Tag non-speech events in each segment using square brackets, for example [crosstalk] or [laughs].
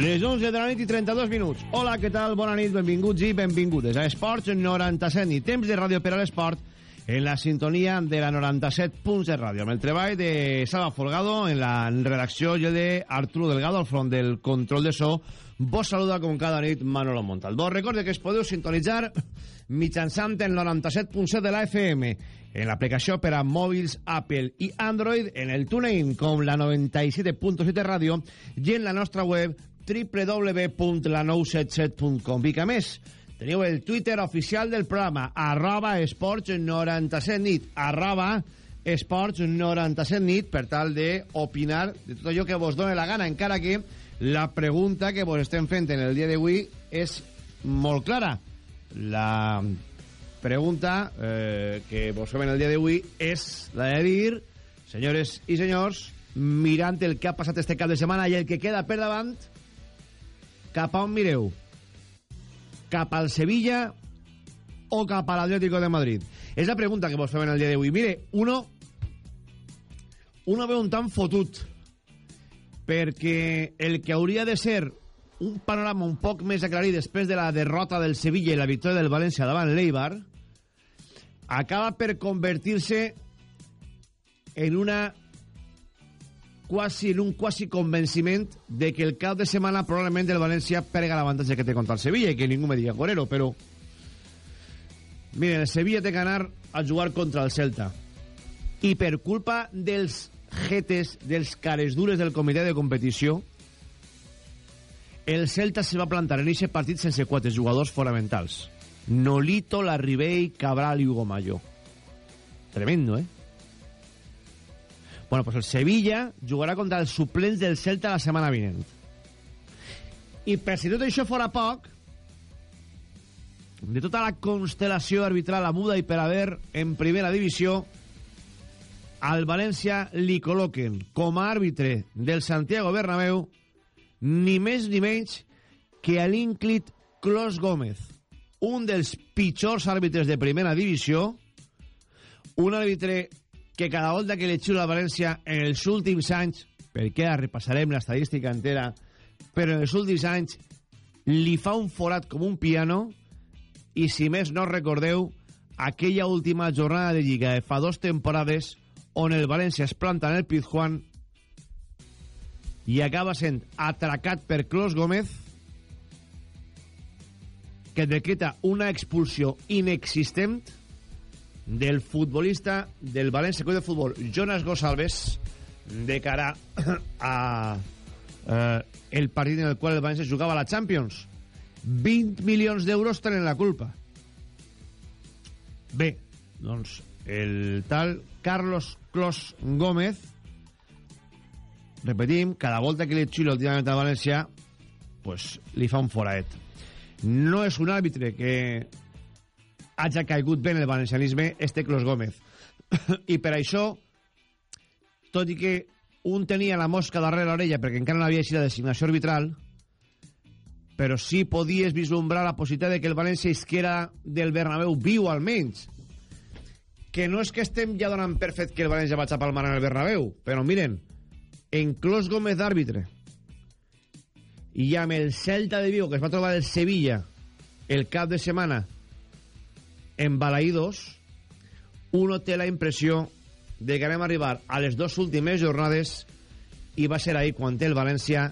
Les 11 de la nit i 32 minuts. Hola, què tal? Bona nit, benvinguts i benvingudes a Esports 97 i temps de ràdio per a l'esport en la sintonia de la 97 punts de ràdio. Amb el treball de Salva Folgado en la redacció el de Arturo Delgado al front del control de so. Vos saluda com cada nit Manolo Montal. Vos recorde que es podeu sintonitzar mitjançant el 97.7 de la FM en l'aplicació per a mòbils Apple i Android, en el TuneIn com la 97.7 ràdio i en la nostra web www.la977.com i que més teniu el Twitter oficial del programa arroba esports 97 nit. Arroba esports 97 nit per tal de opinar de tot allò que vos done la gana encara que la pregunta que vos estem fent en el dia d'avui és molt clara. La pregunta eh, que vos fem en el dia d'avui és la de dir senyores i senyors mirant el que ha passat este cap de setmana i el que queda per davant cap a on mireu? Cap al Sevilla o cap a l'Atlético de Madrid? És la pregunta que vos fem en el dia d'avui. Mire, uno, uno veu un tan fotut perquè el que hauria de ser un panorama un poc més aclarit després de la derrota del Sevilla i la victòria del València davant l'Eibar acaba per convertir-se en una quasi en un quasi convenciment de que el cap de setmana probablement el València perga l'avantatge que té contra el Sevilla i que ningú me diga Gorero, però miren, el Sevilla té que anar a jugar contra el Celta. I per culpa dels jetes, dels cares dures del comitè de competició el Celta se va plantar en aquest partit sense quatre jugadors fonamentals. Nolito, Larribey, Cabral i Hugo Mayo. Tremendo, eh? Bueno, pues el Sevilla jugarà contra els suplents del Celta la setmana vinent. I per si tot això fora poc, de tota la constel·lació arbitral aguda i per haver en primera divisió, al València li col·loquen com a àrbitre del Santiago Bernabéu ni més ni menys que a l'Inclit Clos Gómez, un dels pitjors àrbitres de primera divisió, un àrbitre que cada volta que le xiula a València en els últims anys, perquè ara repassarem l'estadística entera, però en els últims anys li fa un forat com un piano i si més no recordeu aquella última jornada de Lliga de fa dos temporades on el València es planta en el Pizjuán i acaba sent atracat per Clos Gómez que decreta una expulsió inexistent del futbolista del València Club de Futbol, Jonas Gosalves, de cara [coughs] a eh, el partit en el qual el València jugava a la Champions. 20 milions d'euros tenen la culpa. Bé, doncs el tal Carlos Clos Gómez repetim, cada volta que li xilo últimament a València pues, li fa un foraet. No és un àrbitre que hagi caigut bé en el valencianisme este Clos Gómez. [coughs] I per això, tot i que un tenia la mosca darrere l'orella perquè encara no havia així la designació arbitral, però sí podies vislumbrar la possibilitat de que el València isquera del Bernabéu viu almenys. Que no és que estem ja donant per fet que el València va a palmar en el Bernabéu, però miren, en Clos Gómez d'àrbitre i amb el Celta de Vigo que es va trobar el Sevilla el cap de setmana embalaïdos, uno té la impressió de que anem a arribar a les dues últimes jornades i va ser ahir quan el València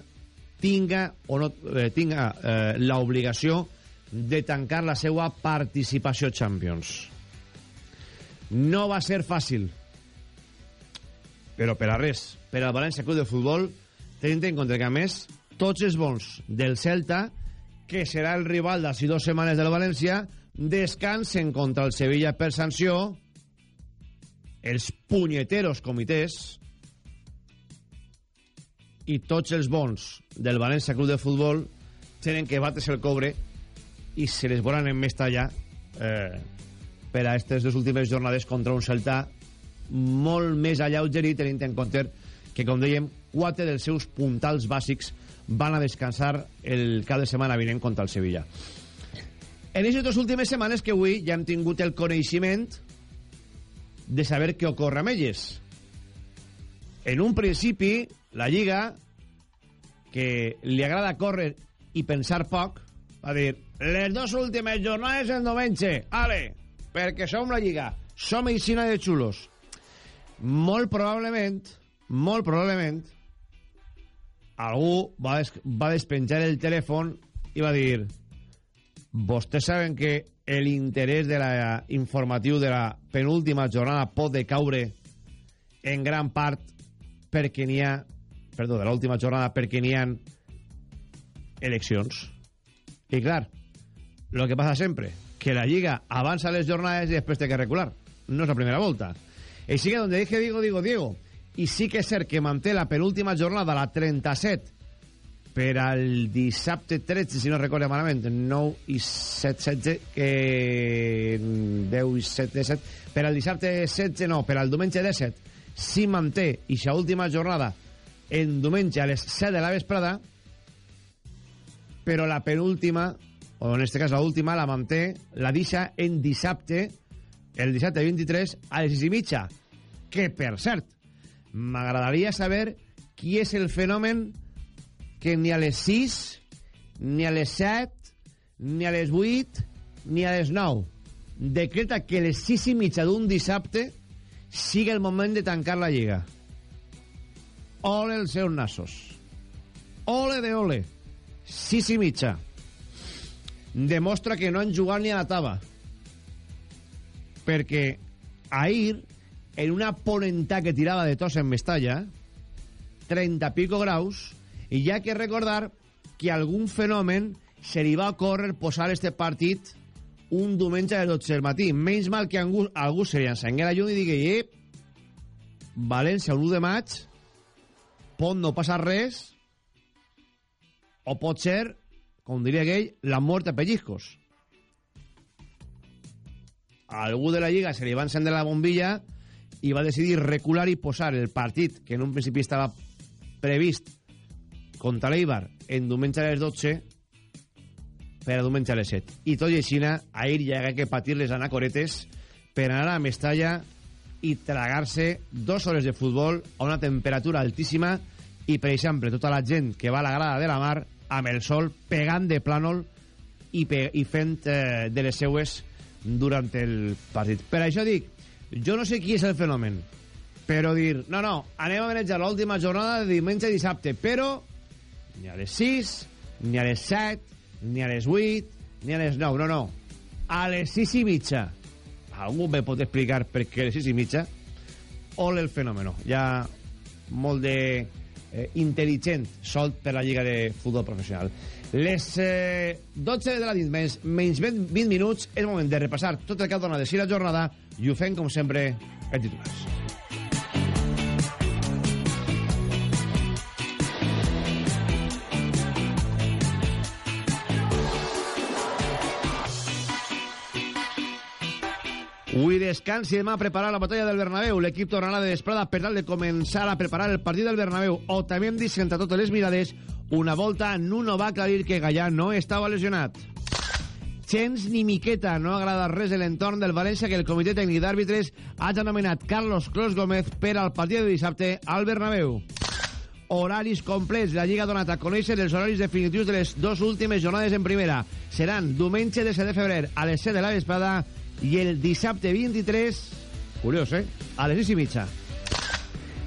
tinga o no eh, tinga eh, l'obligació de tancar la seva participació Champions. No va ser fàcil, però per a res, per al València Club de Futbol, tenint en compte que a més tots els bons del Celta, que serà el rival d'ací dues setmanes del València, descansen contra el Sevilla per sanció els punyeteros comitès i tots els bons del València Club de Futbol tenen que bates el cobre i se les volen en més tallar eh, per a aquestes dues últimes jornades contra un Celta molt més alleugerit tenint en compte que, com dèiem, quatre dels seus puntals bàsics van a descansar el cap de setmana vinent contra el Sevilla. En aquestes dues últimes setmanes que avui ja hem tingut el coneixement de saber què ocorre amb elles. En un principi, la Lliga, que li agrada córrer i pensar poc, va dir, les dues últimes jornades en diumenge, ale, perquè som la Lliga, som Ixina de xulos. Molt probablement, molt probablement, algú va, des va despenjar el telèfon i va dir vostès saben que l'interès de la informatiu de la penúltima jornada pot decaure en gran part perquè n'hi ha perdó, de l'última jornada perquè n'hi ha eleccions. I clar el que passa sempre que la Lliga avança les jornades i després té que recular. No és la primera volta. Així que donde dije Diego, digo Diego. I sí que és cert que manté la penúltima jornada la 37 per al dissabte 13, si no recordo malament, 9 i 7, 16, que 10 i 7, 17, per al dissabte 16, no, per al diumenge 17, si manté i sa última jornada en diumenge a les 7 de la vesprada, però la penúltima, o en este cas la última, la manté, la deixa en dissabte, el dissabte 23, a les 6 i mitja, que, per cert, m'agradaria saber qui és el fenomen que ni a les 6, ni a les 7, ni a les 8, ni a les 9 decreta que les 6 i mitja d'un dissabte sigui el moment de tancar la lliga. Ole els seus nassos. Ole de ole. 6 i mitja. Demostra que no han jugat ni a la tava. Perquè ahir, en una ponentà que tirava de tos en Mestalla, 30 pico graus, i ha que recordar que algun fenomen se li va córrer posar este partit un diumenge les 12 del matí. Menys mal que algú, algú se li encengué la llum i digui eh, València, el 1 de maig, pot no passar res, o pot ser, com diria aquell, la mort a pellizcos. A algú de la Lliga se li va encendre la bombilla i va decidir recular i posar el partit que en un principi estava previst contra l'Eibar en diumenge a les 12 per a diumenge a les 7. I tot i així, ahir ja ha que patir les anacoretes per anar a Mestalla i tragar-se dues hores de futbol a una temperatura altíssima i, per exemple, tota la gent que va a la grada de la mar amb el sol pegant de plànol i, i fent eh, de les seues durant el partit. Per això dic, jo no sé qui és el fenomen, però dir, no, no, anem a manejar l'última jornada de diumenge i dissabte, però ni a les 6, ni a les 7, ni a les 8, ni a les 9. No, no. A les 6 i mitja. Algú me pot explicar per què a les 6 i mitja? Ole el fenòmeno. Ja molt de eh, intel·ligent solt per la Lliga de Futbol Professional. Les eh, 12 de la nit, menys, menys 20, 20 minuts, és moment de repassar tot el que ha donat de si la jornada i ho fem, com sempre, en titulars. Avui descans i demà preparar la batalla del Bernabéu. L'equip tornarà de vesprada per tal de començar a preparar el partit del Bernabéu. O també hem dit, sense totes les mirades, una volta Nuno va aclarir que Gallà no estava lesionat. Gens ni miqueta no agrada res de l'entorn del València que el comitè tècnic d'àrbitres hagi anomenat Carlos Clos Gómez per al partit de dissabte al Bernabéu. Horaris complets. La Lliga ha donat a conèixer els horaris definitius de les dues últimes jornades en primera. Seran diumenge de 7 de febrer a les 7 de la vesprada i el dissabte 23, curiós, eh? A les 6 i mitja.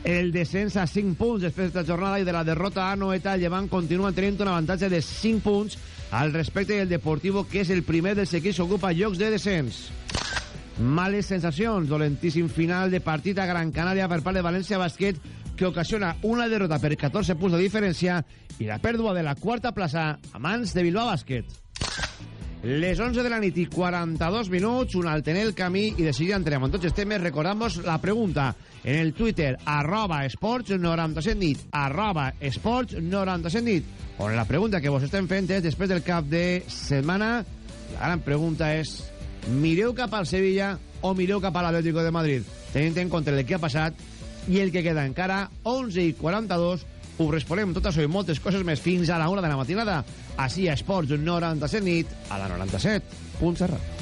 El descens a 5 punts després d'esta jornada i de la derrota a Noeta, Llevant continua tenint un avantatge de 5 punts al respecte del Deportivo, que és el primer dels equips que ocupa llocs de descens. Males sensacions, dolentíssim final de partit a Gran Canària per part de València Basquet, que ocasiona una derrota per 14 punts de diferència i la pèrdua de la quarta plaça a mans de Bilbao Basquet. Les 11 de la nit i 42 minuts, un altener el camí i de seguida entrem en tots els temes. Recordamos la pregunta. En el Twitter, arroba esports 97 nit, arroba esports 97 nit, on la pregunta que vos estem fent és, després del cap de setmana, la gran pregunta és mireu cap al Sevilla o mireu cap a l'Atlético de Madrid, tenint en compte el que ha passat i el que queda encara 11 i 42 ho responem tot això i moltes coses més fins a la una de la matinada així a Esports 97 nit a la 97.serrat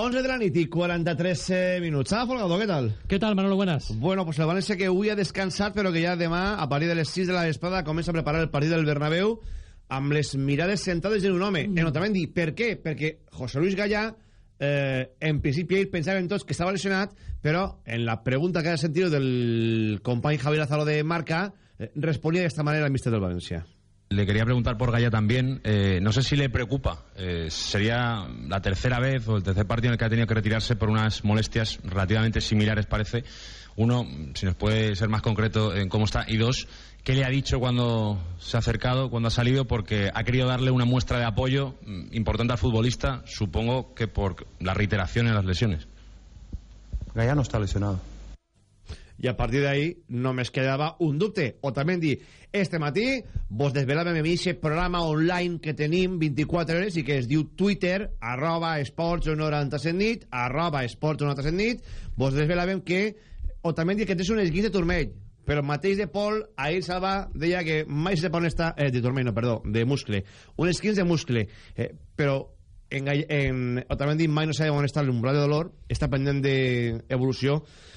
11 de la nit i 43 eh, minuts. Ah, Folgado, què tal? ¿Qué tal, Manolo? Buenas. Bueno, pues el València que avui ha descansat, però que ja demà, a partir de les 6 de la vesprada, comença a preparar el partit del Bernabéu amb les mirades sentades en un home, mm. en Otamendi. Per què? Perquè José Luis Gallà, eh, en principi, ell pensaven tots que estava lesionat, però en la pregunta que ha sentit del company Javier Lázaro de Marca, eh, responia d'esta manera al míster del València. Le quería preguntar por Gaya también. Eh, no sé si le preocupa. Eh, sería la tercera vez o el tercer partido en el que ha tenido que retirarse por unas molestias relativamente similares, parece. Uno, si nos puede ser más concreto en cómo está. Y dos, ¿qué le ha dicho cuando se ha acercado, cuando ha salido? Porque ha querido darle una muestra de apoyo mm, importante al futbolista, supongo que por la reiteración en las lesiones. Gaya no está lesionado. I a partir d'ahí només quedava un dubte. Otamendi, este matí vos desvelàvem en aquest programa online que tenim 24 hores i que es diu Twitter, arroba esports 97 nit, arroba esports 97 nit, vos desvelàvem que Otamendi que té un esguís de turmell, però mateix de Pol, ahir Salva deia que mai se pon esta... Eh, de turmell, no, perdó, de muscle. Un esquins de muscle. Eh, però en, en Otamendi mai no sabe on està l'umbral de dolor, està pendent d'evolució, de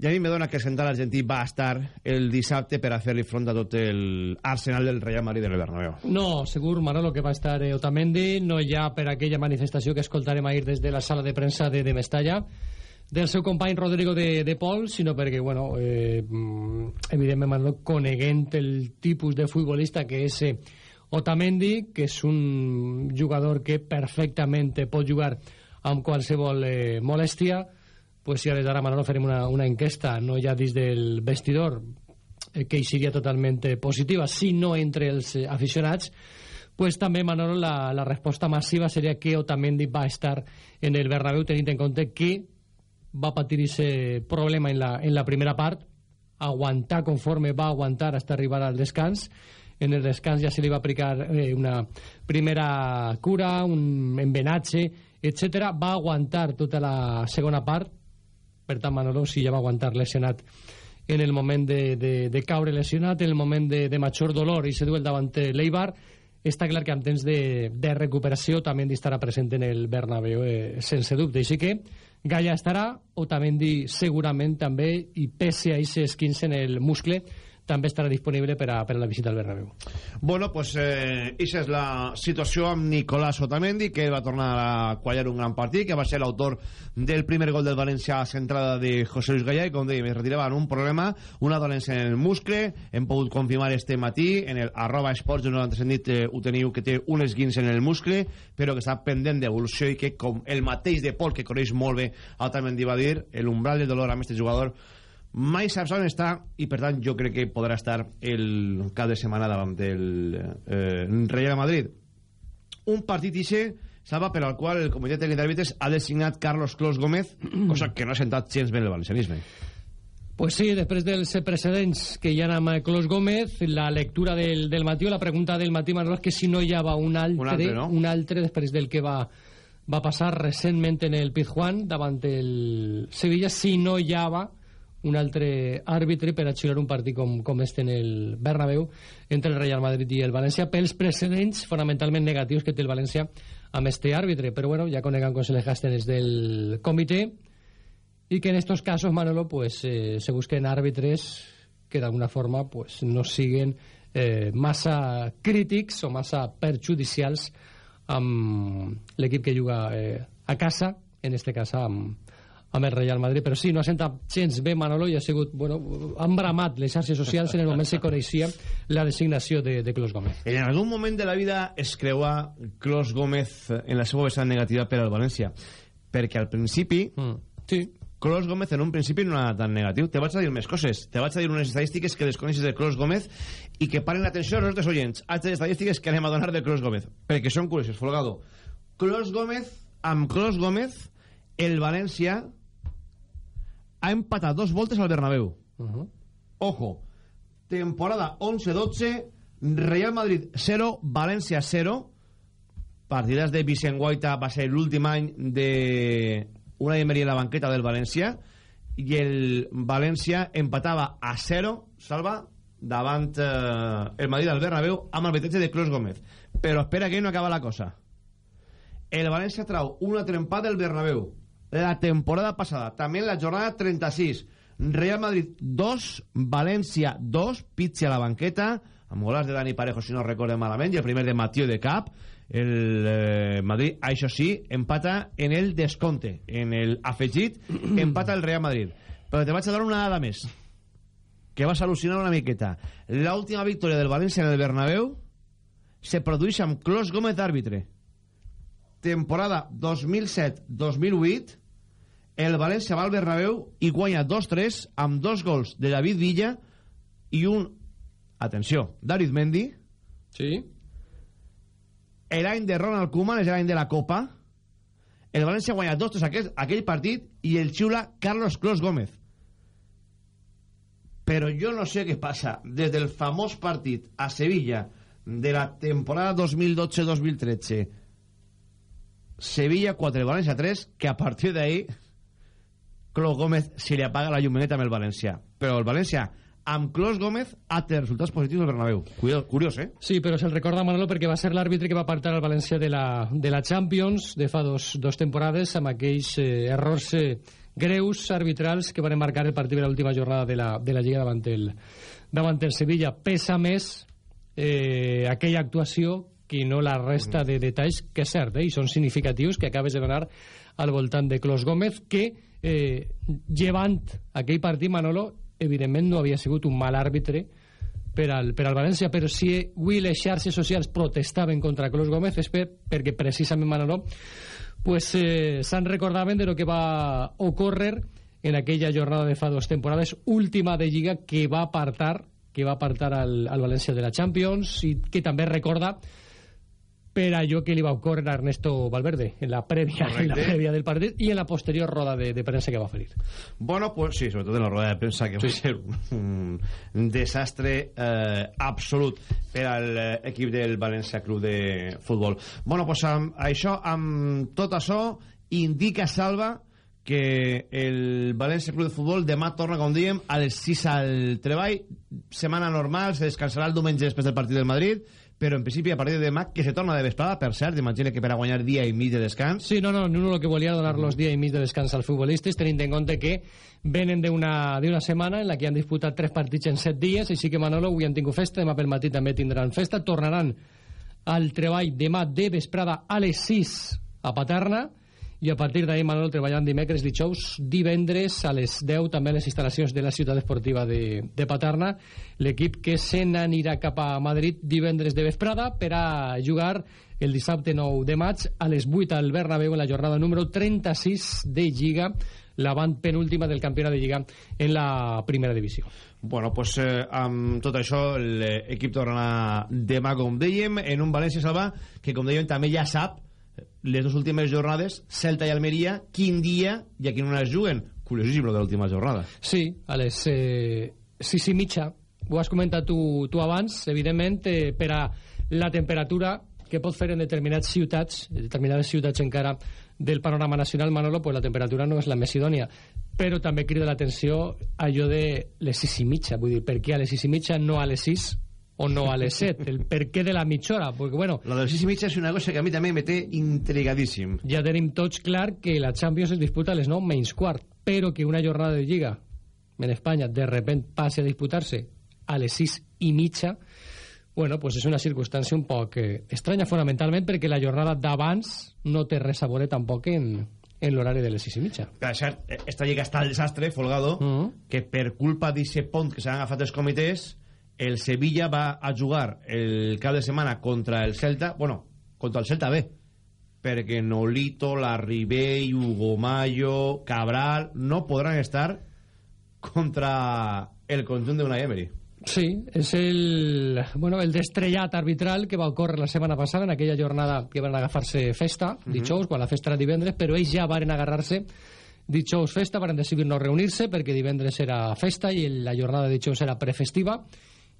i a mi me dona que el central argentí va estar el dissabte per a fer-li front a tot el arsenal del Real Madrid del Bernabéu. No, segur, Manolo, que va estar eh, Otamendi, no ja per aquella manifestació que escoltarem ahir des de la sala de premsa de, de Mestalla, del seu company Rodrigo de, de Pol, sinó perquè, bueno, eh, mm, evidentment, Manolo, coneguent el tipus de futbolista que és eh, Otamendi, que és un jugador que perfectament pot jugar amb qualsevol eh, molèstia, pues si ara Manolo farem una, una enquesta no ja dins del vestidor eh, que hi seria totalment positiva sinó entre els eh, aficionats pues també Manolo la, la resposta massiva seria que Otamendi va estar en el Bernabéu tenint en compte que va patir ese problema en la, en la primera part. Aguantar conforme va aguantar hasta arribar al descans. En el descans ja se li va aplicar eh, una primera cura, un envenatge, etc. Va aguantar tota la segona part per tant Manolo sí ja va aguantar lesionat en el moment de, de, de caure lesionat, en el moment de, de major dolor i se diu el davant l'Eibar. Està clar que en temps de, de recuperació també estarà present en el Bernabéu eh, sense dubte, així que Gaia estarà, Otamendi segurament també i pese a aquests 15 en el muscle també estarà disponible per a, per a la visita al Bernabéu. Bueno, pues eh, és la situació amb Nicolás Otamendi, que va tornar a quallar un gran partit, que va ser l'autor del primer gol del València a centrada de José Luis Gallà, i com dèiem, es retirava en un problema, una dolència en el muscle, hem pogut confirmar este matí, en el arroba esports, en el sentit eh, ho teniu, que té un esguins en el muscle, però que està pendent d'evolució i que, com el mateix de Pol, que coneix molt bé, Otamendi va dir, l'umbral de dolor amb aquest jugador mai saps on està i per tant jo crec que podrà estar el cap de setmana davant del eh, Real Madrid un partit ixe salva per al qual el comitè tècnic d'àrbitres ha designat Carlos Clos Gómez [clears throat] cosa que no ha sentat gens bé el valencianisme Pues sí, després dels precedents que hi ha amb Clos Gómez, la lectura del, del matí o la pregunta del matí, Manolo, és que si no hi havia un altre, un altre, no? un altre després del que va va passar recentment en el Pizjuán davant el Sevilla si no hi hava un altre àrbitre per a xiular un partit com, com este en el Bernabéu entre el Real Madrid i el València pels precedents fonamentalment negatius que té el València amb este àrbitre. Però bueno, ja conegan con se les gasten des del comitè y que en estos casos, Manolo, pues eh, se busquen árbitros que de alguna forma pues no siguen eh, massa crítics o massa perjudicials amb l'equip que juga eh, a casa, en este cas amb, amb el Real Madrid, però sí, no ha sentat gens bé Manolo i ha sigut, bueno, han bramat les xarxes socials en el moment que se coneixia la designació de, de Clos Gómez. En algun moment de la vida es creua Clos Gómez en la seva vessant negativa per al València, perquè al principi Mm. Sí, Clos Gómez en un principi no era tan negatiu. Te vaig a dir més coses. Te vaig a dir unes estadístiques que desconeixes de Clos Gómez i que paren l'atenció als nostres oients. Altres estadístiques que anem a donar de Clos Gómez. Perquè són curioses, Folgado. Clos Gómez, amb Clos Gómez, el València ha empatat dos voltes al Bernabéu. uh -huh. Ojo, temporada 11-12, Real Madrid 0, València 0. Partides de Vicent Guaita va ser l'últim any de una Emery en la banqueta del València i el València empatava a 0, salva, davant eh, el Madrid al Bernabéu amb el vetetge de Clos Gómez. Però espera que no acaba la cosa. El València trau un altre empat del Bernabéu la temporada passada, també en la jornada 36 Real Madrid 2 València 2, Pizzi a la banqueta amb golars de Dani Parejo si no recorde malament i el primer de Matío de Cap. El eh, Madrid, això sí empata en el descompte en el afegit, [clears throat] empata el Real Madrid. Però te vaig a dar una dada més que vas al·lucinar una miqueta. L'última victòria del València en el Bernabéu se produeix amb Clos Gómez d'àrbitre. Temporada 2007-2008 el València va al Bernabéu i guanya 2-3 amb dos gols de David Villa i un, atenció, David Mendy. Sí, l'any de Ronald Koeman és l'any de la Copa. El València guanya 2-3 aquell, aquell partit i el xiula Carlos Clos Gómez. Però jo no sé què passa. Des del famós partit a Sevilla de la temporada 2012-2013 Sevilla 4, València 3 que a partir d'ahí Clos Gómez se li apaga la llumeneta amb el València però el València amb Clos Gómez ha té resultats positius del Bernabéu curiós, curiós eh? Sí, però se'l recorda Manolo perquè va ser l'àrbitre que va apartar el València de la, de la Champions de fa dos, dos temporades amb aquells eh, errors eh, greus arbitrals que van marcar el partit de l'última jornada de la, de la Lliga davant el, davant el Sevilla. Pesa més eh, aquella actuació que no la resta de detalls que és cert, eh, i són significatius que acabes de donar al voltant de Clos Gómez que eh, llevant aquell partit Manolo evidentment no havia sigut un mal àrbitre per al, per al València, però si avui les xarxes socials protestaven contra Clos Gómez és per, perquè precisament Manolo pues, eh, se'n recordaven de lo que va ocórrer en aquella jornada de fa dos temporades última de Lliga que va apartar que va apartar al, al València de la Champions i que també recorda per allò que li va ocórrer a Ernesto Valverde en la prèvia, en la prèvia del partit i en la posterior roda de, de premsa que va oferir. Bueno, pues sí, sobretot en la rueda de premsa que va ser un, un desastre eh, absolut per al eh, equip del València Club de Futbol. Bueno, pues amb això, amb tot això, indica Salva que el València Club de Futbol demà torna, com dèiem, a les 6 al treball, setmana normal, se descansarà el diumenge després del partit del Madrid, però en principi a partir de demà que se torna de vesprada, per cert, imagina que per a guanyar dia i mig de descans, Sí, no, no, Nuno lo que volia donar los días y mis de descans als futbolistes, tenint en compte que venen d'una setmana en la que han disputat tres partits en set dies, així que Manolo avui han tingut festa, demà pel matí també tindran festa, tornaran al treball demà de vesprada a les 6 a Paterna, i a partir d'ahir Manolo treballant dimecres, dijous, divendres a les 10 també a les instal·lacions de la ciutat esportiva de, de Paterna l'equip que se n'anirà cap a Madrid divendres de vesprada per a jugar el dissabte 9 de maig a les 8 al Bernabéu en la jornada número 36 de Lliga l'avant penúltima del campionat de Lliga en la primera divisió. Bueno, pues eh, amb tot això l'equip tornarà demà, com dèiem, en un València Salva que, com dèiem, també ja sap les dues últimes jornades, Celta i Almeria, quin dia i a quin hora es juguen. Curiosíssim, lo de l'última jornada. Sí, a les eh, sis i mitja. Ho has comentat tu, tu abans, evidentment, eh, per a la temperatura que pot fer en determinats ciutats, determinades ciutats encara del panorama nacional, Manolo, pues la temperatura no és la més idònia. Però també crida l'atenció allò de les sis i mitja. Vull dir, per què a les sis i mitja, no a les sis o no a les set? El per què de la mitja hora? Perquè, bueno... Lo de les 6 i mitja és una cosa que a mi també me té intrigadíssim. Ja tenim tots clar que la Champions es disputa a les 9 menys quart, però que una jornada de Lliga en Espanya de repent passi a disputar-se a les 6 i mitja, bueno, pues és una circumstància un poc eh, estranya, fonamentalment perquè la jornada d'abans no té res a veure tampoc en, en l'horari de les 6 i mitja. Per cert, esta lliga està al desastre, Folgado, Mhm. que per culpa d'aquest pont que s'han agafat els comitès, el Sevilla va a jugar el cap de setmana contra el Celta, bueno, contra el Celta B, perquè Nolito, Larribey, Hugo Mayo, Cabral, no podran estar contra el conjunt de Unai Emery. Sí, és el, bueno, el destrellat arbitral que va ocórrer la setmana passada en aquella jornada que van agafar-se festa, dijous, quan la festa era divendres, però ells ja varen agarrar-se dijous festa, varen decidir no reunir-se perquè divendres era festa i la jornada de dijous era prefestiva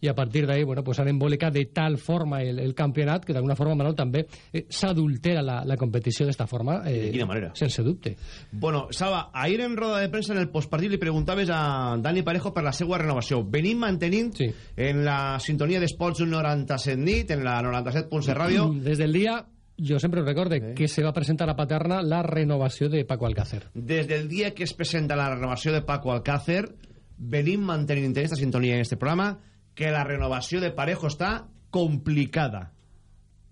i a partir d'ahí bueno, pues han embolicat de tal forma el, el campionat que d'alguna forma, Manol, també eh, s'adultera la, la competició d'esta forma. Eh, De quina manera? Sense dubte. Bueno, Saba, ahir en roda de premsa en el postpartit li preguntaves a Dani Parejo per la seva renovació. Venim mantenint Sí. en la sintonia d'Esports 97 nit, en la 97.7 ràdio, Des del dia, jo sempre recorde, que se va presentar a Paterna la renovació de Paco Alcácer. des del dia que es presenta la renovació de Paco Alcácer, venim mantenint en aquesta sintonia en este programa que la renovació de Parejo està complicada.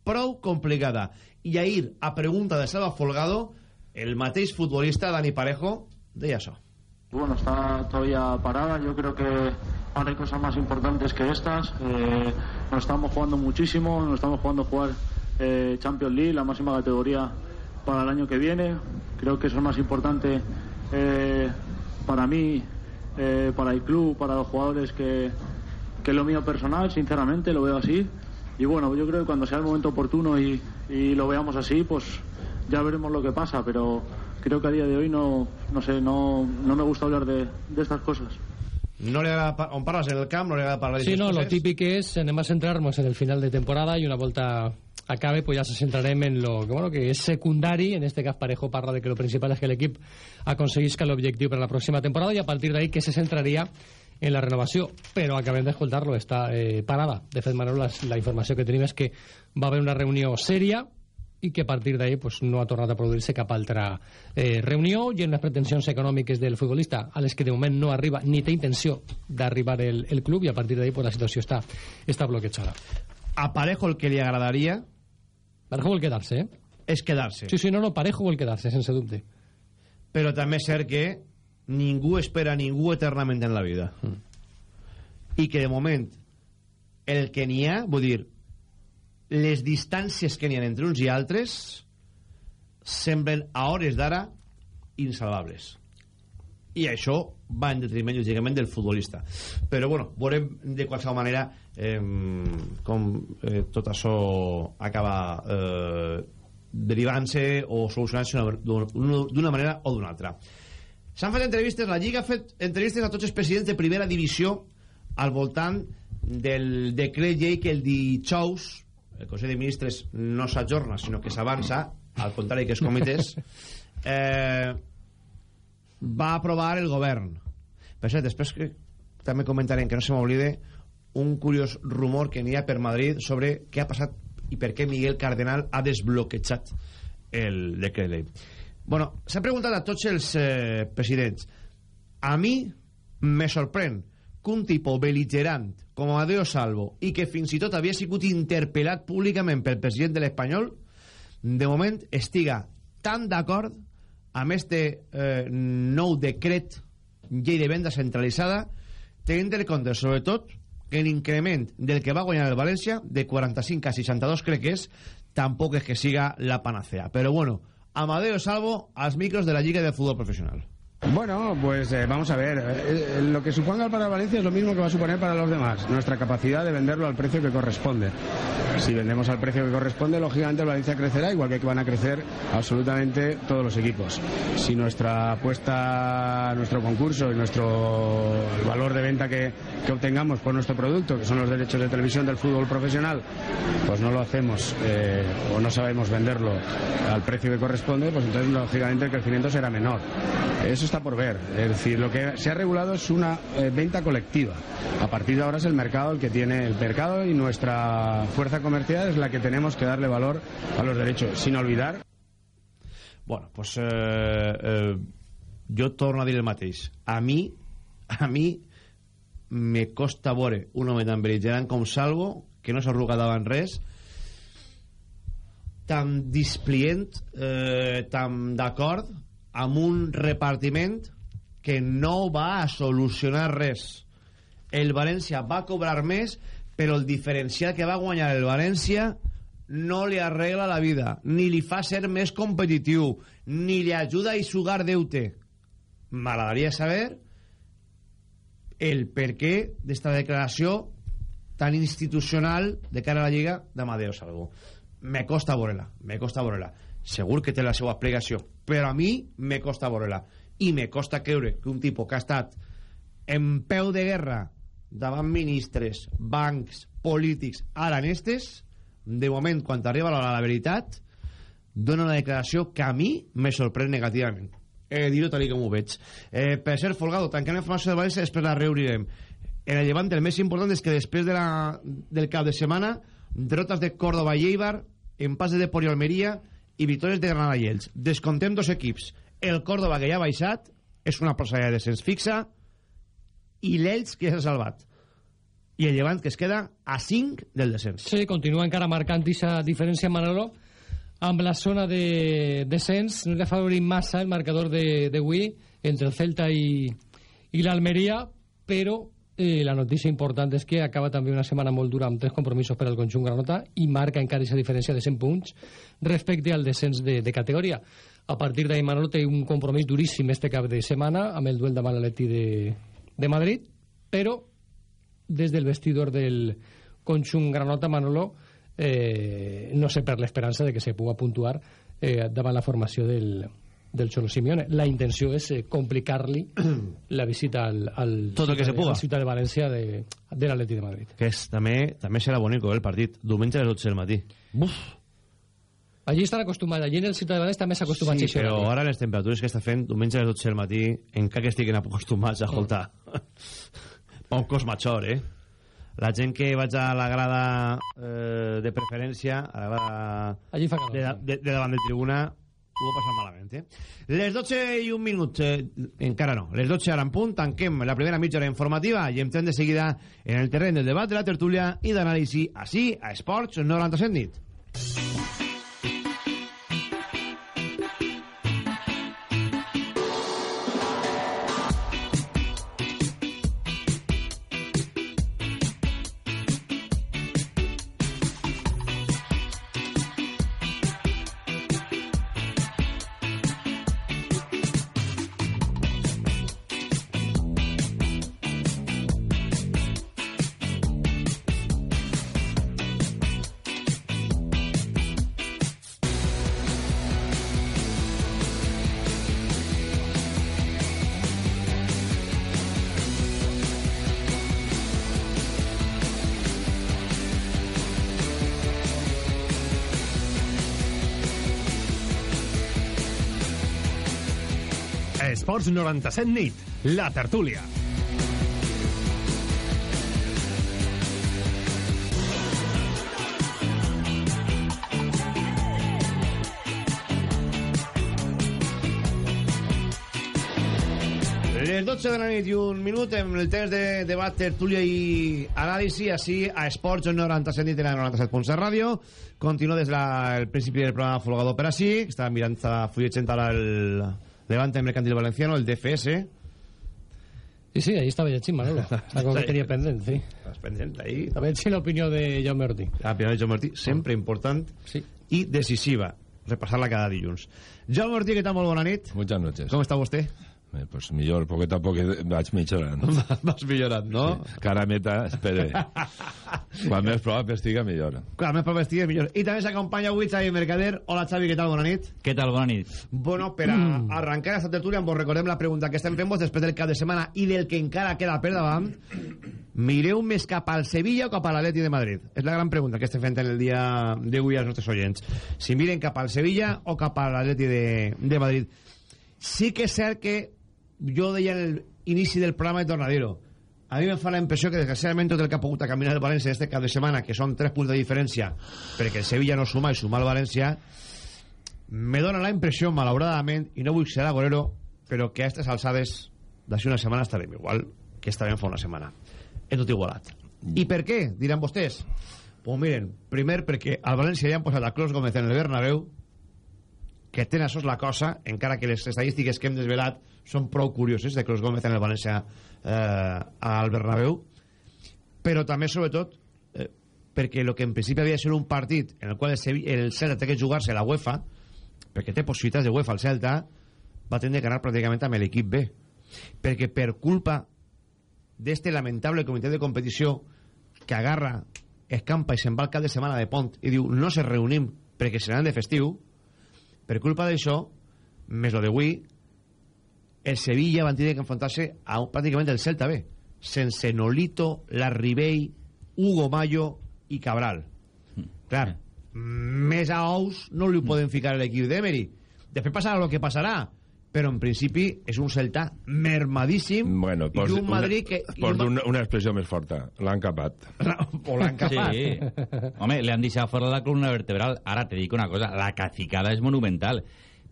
Prou complicada. I ahir, a pregunta de Salva Folgado, el mateix futbolista, Dani Parejo, deia això. Bueno, está todavía parada. Yo creo que hay cosas más importantes que estas. Eh, nos estamos jugando muchísimo, nos estamos jugando jugar eh, Champions League, la máxima categoría para el año que viene. Creo que eso es más importante eh, para mí, eh, para el club, para los jugadores que, que lo mío personal, sinceramente, lo veo así. Y bueno, yo creo que cuando sea el momento oportuno y, y lo veamos así, pues ya veremos lo que pasa, pero creo que a día de hoy no, no sé, no, no me gusta hablar de, de estas cosas. No le agrada, on parles en el camp, no le agrada parlar Sí, no, lo coses. típic és, anem a centrar-nos en el final de temporada i una volta acabe, pues ya se centrarem en lo que, bueno, que és secundari, en este cas Parejo parla de que lo principal és que l'equip aconseguisca l'objectiu per a la pròxima temporada i a partir d'ahí que se centraria en la renovació, però acabem d'escoltar-lo, està eh, parada. De fet, Manolo, la, la informació que tenim és que va haver una reunió sèria i que a partir d'ahí pues, no ha tornat a produir-se cap altra eh, reunió i en les pretensions econòmiques del futbolista a les que de moment no arriba ni té intenció d'arribar el, el club i a partir d'ahí pues, la situació està, està bloquejada. A Parejo el que li agradaria Parejo vol quedar-se, eh? és quedar-se. Sí, sí, no, no, Parejo vol quedar-se, sense dubte. Però també és cert que ningú espera ningú eternament en la vida. I que de moment el que n'hi ha, vull dir, les distàncies que n'hi ha entre uns i altres semblen a hores d'ara insalvables. I això va en detriment, lògicament, del futbolista. Però, bueno, veurem de qualsevol manera eh, com eh, tot això acaba eh, derivant-se o solucionant-se d'una manera o d'una altra. S'han fet entrevistes, la Lliga ha fet entrevistes a tots els presidents de primera divisió al voltant del decret llei que el dijous el Consell de Ministres no s'ajorna, sinó que s'avança, al contrari que els comitès, [laughs] eh, va aprovar el govern. Per cert, després que també comentarem, que no se m'oblide, un curiós rumor que n'hi ha per Madrid sobre què ha passat i per què Miguel Cardenal ha desbloquejat el decret llei. Bueno, s'ha preguntat a tots els eh, presidents. A mi me sorprèn que un tipus beligerant com Amadeo Salvo i que fins i tot havia sigut interpel·lat públicament pel president de l'Espanyol de moment estiga tan d'acord amb este eh, nou decret llei de venda centralitzada tenint en compte sobretot que l'increment del que va guanyar el València de 45 a 62 crec que és tampoc és que siga la panacea però bueno, Amadeo Salvo als micros de la Lliga de Futbol Professional Bueno, pues eh, vamos a ver. Eh, eh, lo que suponga para Valencia es lo mismo que va a suponer para los demás. Nuestra capacidad de venderlo al precio que corresponde. Si vendemos al precio que corresponde, lógicamente Valencia crecerá, igual que van a crecer absolutamente todos los equipos. Si nuestra apuesta, nuestro concurso y nuestro el valor de venta que, que obtengamos por nuestro producto, que son los derechos de televisión del fútbol profesional, pues no lo hacemos o no sabemos venderlo al precio que corresponde, pues entonces lógicamente el crecimiento será menor. Eso está por ver. Es decir, lo que se ha regulado es una eh, venta colectiva. A partir de ahora es el mercado el que tiene el mercado y nuestra fuerza comercial es la que tenemos que darle valor a los derechos, sin olvidar. Bueno, pues eh, eh, jo torno a dir el mateix. A mi, a mi me costa veure un home tan bel·ligerant com Salvo, que no s'arruga davant res, tan displient, eh, tan d'acord amb un repartiment que no va a solucionar res. El València va cobrar més, però el diferencial que va guanyar el València no li arregla la vida, ni li fa ser més competitiu, ni li ajuda a eixugar deute. M'agradaria saber el per què d'esta declaració tan institucional de cara a la Lliga d'Amadeo Salvo. Me costa veure-la, me costa veure-la. Segur que té la seva explicació, però a mi me costa veure-la. I me costa creure que un tipus que ha estat en peu de guerra davant ministres, bancs, polítics, ara en estes, de moment, quan arriba de la veritat, dona una declaració que a mi me sorprèn negativament. Eh, dir-ho tal com ho veig. Eh, per ser Folgado, tanquem la informació de València, després la reobrirem. En el llevant, el més important és que després de la, del cap de setmana, derrotes de Córdoba i Eibar, empats de Pori Almeria i victòries de Granada i Elx. Descontem dos equips. El Córdoba, que ja ha baixat, és una prosa de descens fixa, i l'Elx, que ja s'ha salvat. I el Llevant, que es queda a 5 del descens. Sí, continua encara marcant aquesta diferència, Manolo, amb la zona de descens. No li ha favorit massa el marcador d'avui entre el Celta i, i l'Almeria, però eh, la notícia important és que acaba també una setmana molt dura amb tres compromisos per al conjunt Granota i marca encara aquesta diferència de 100 punts respecte al descens de, de categoria. A partir d'ahir Manolo té un compromís duríssim este cap de setmana amb el duel davant l'Atleti de, de Madrid, però des del vestidor del conjunt Granota, Manolo, eh, no sé per l'esperança de que se pugui puntuar eh, davant la formació del, del Cholo Simeone. La intenció és eh, complicar-li [clears throat] la visita al, al Tot el que se puga. a la ciutat de València de, de l'Atleti de Madrid. Que és, també, també serà bonico, eh, el partit. Diumenge a les 12 del matí. Buf! Allí estan acostumats, allí en el ciutat de València també s'acostumen Sí, a així. però ara les temperatures que està fent diumenge a les 12 del matí, encara que estiguin acostumats a escoltar [laughs] poc major, eh? La gent que vaig a la grada eh, de preferència, a la grada Allí fa calor. de, de, de davant de tribuna, ho va passar malament, eh? Les 12 i un minut, eh, encara no, les 12 ara en punt, tanquem la primera mitja informativa i entrem de seguida en el terreny del debat, de la tertúlia i d'anàlisi així, a Esports 97 nit. Esports 97 nit, la tertúlia. Les 12 de la nit i un minut en el temps de debat, tertúlia i anàlisi així a Esports 97 nit en la 97.7 ràdio. Continua des del principi del programa Folgado per així. Estava mirant està fulletxent ara el Levante Mercantil Valenciano el DFS Sí, sí, ahí estava llegint, Manolo. Algo que tenia pendent, sí. estàs pendent ahí També llegint l'opinió de Jaume Ortí. la opinió de Joan Martí sempre important Sí. i decisiva repassar-la cada dilluns Jaume Martí, què tal? Molt bona nit Muchas noches. com està vostè? Eh, pues millor, poquet a poquet vaig millorant. [laughs] Vas millorant, no? Sí. Cara meta, espere. [laughs] Quan més prop estiga, millor. Clar, més prop estigui, millor. I també s'acompanya avui Xavi Mercader. Hola, Xavi, què tal? Bona nit. Què tal? Bona nit. Bueno, per a arrencar aquesta tertúlia, vos recordem la pregunta que estem fent vos després del cap de setmana i del que encara queda per davant. Mireu més cap al Sevilla o cap a l'Atleti de Madrid? És la gran pregunta que estem fent en el dia d'avui als nostres oients. Si miren cap al Sevilla o cap a l'Atleti de, de Madrid. Sí que és cert que jo deia en l'inici del programa de Tornadero a mi em fa la impressió que desgraciadament tot el que ha pogut caminar el València este cap de setmana que són 3 punts de diferència perquè el Sevilla no suma i suma el València me dona la impressió malauradament i no vull ser agorero però que a aquestes alçades d'ací una setmana estarem igual que estarem fa una setmana és tot igualat i per què? diran vostès pues miren, primer perquè al València ja han posat a Clos Gómez en el Bernabéu que ten això és la cosa, encara que les estadístiques que hem desvelat són prou curioses de Clos Gómez en el València eh, al Bernabéu, però també, sobretot, eh, perquè el que en principi havia de ser un partit en el qual el, el Celta té que jugar-se la UEFA, perquè té possibilitats de UEFA al Celta, va tindre que anar pràcticament amb l'equip B. Perquè per culpa d'este lamentable comitè de competició que agarra, escampa i se'n va al cap de setmana de pont i diu no se reunim perquè seran de festiu, per culpa d'això, més lo d'avui, el Sevilla van tenir que enfrontar-se a pràcticament el Celta B, sense Nolito, Larribey, Hugo Mayo i Cabral. Clar, més a ous no li ho poden ficar l'equip d'Emery. Després passarà el que passarà, però en principi és un Celta mermadíssim Bueno, i pots, un Madrid que... i Pots un- una, una expressió més forta. L'han capat. o l'han capat. Sí. Home, le han deixat fora la columna vertebral. Ara te dic una cosa, la cacicada és monumental.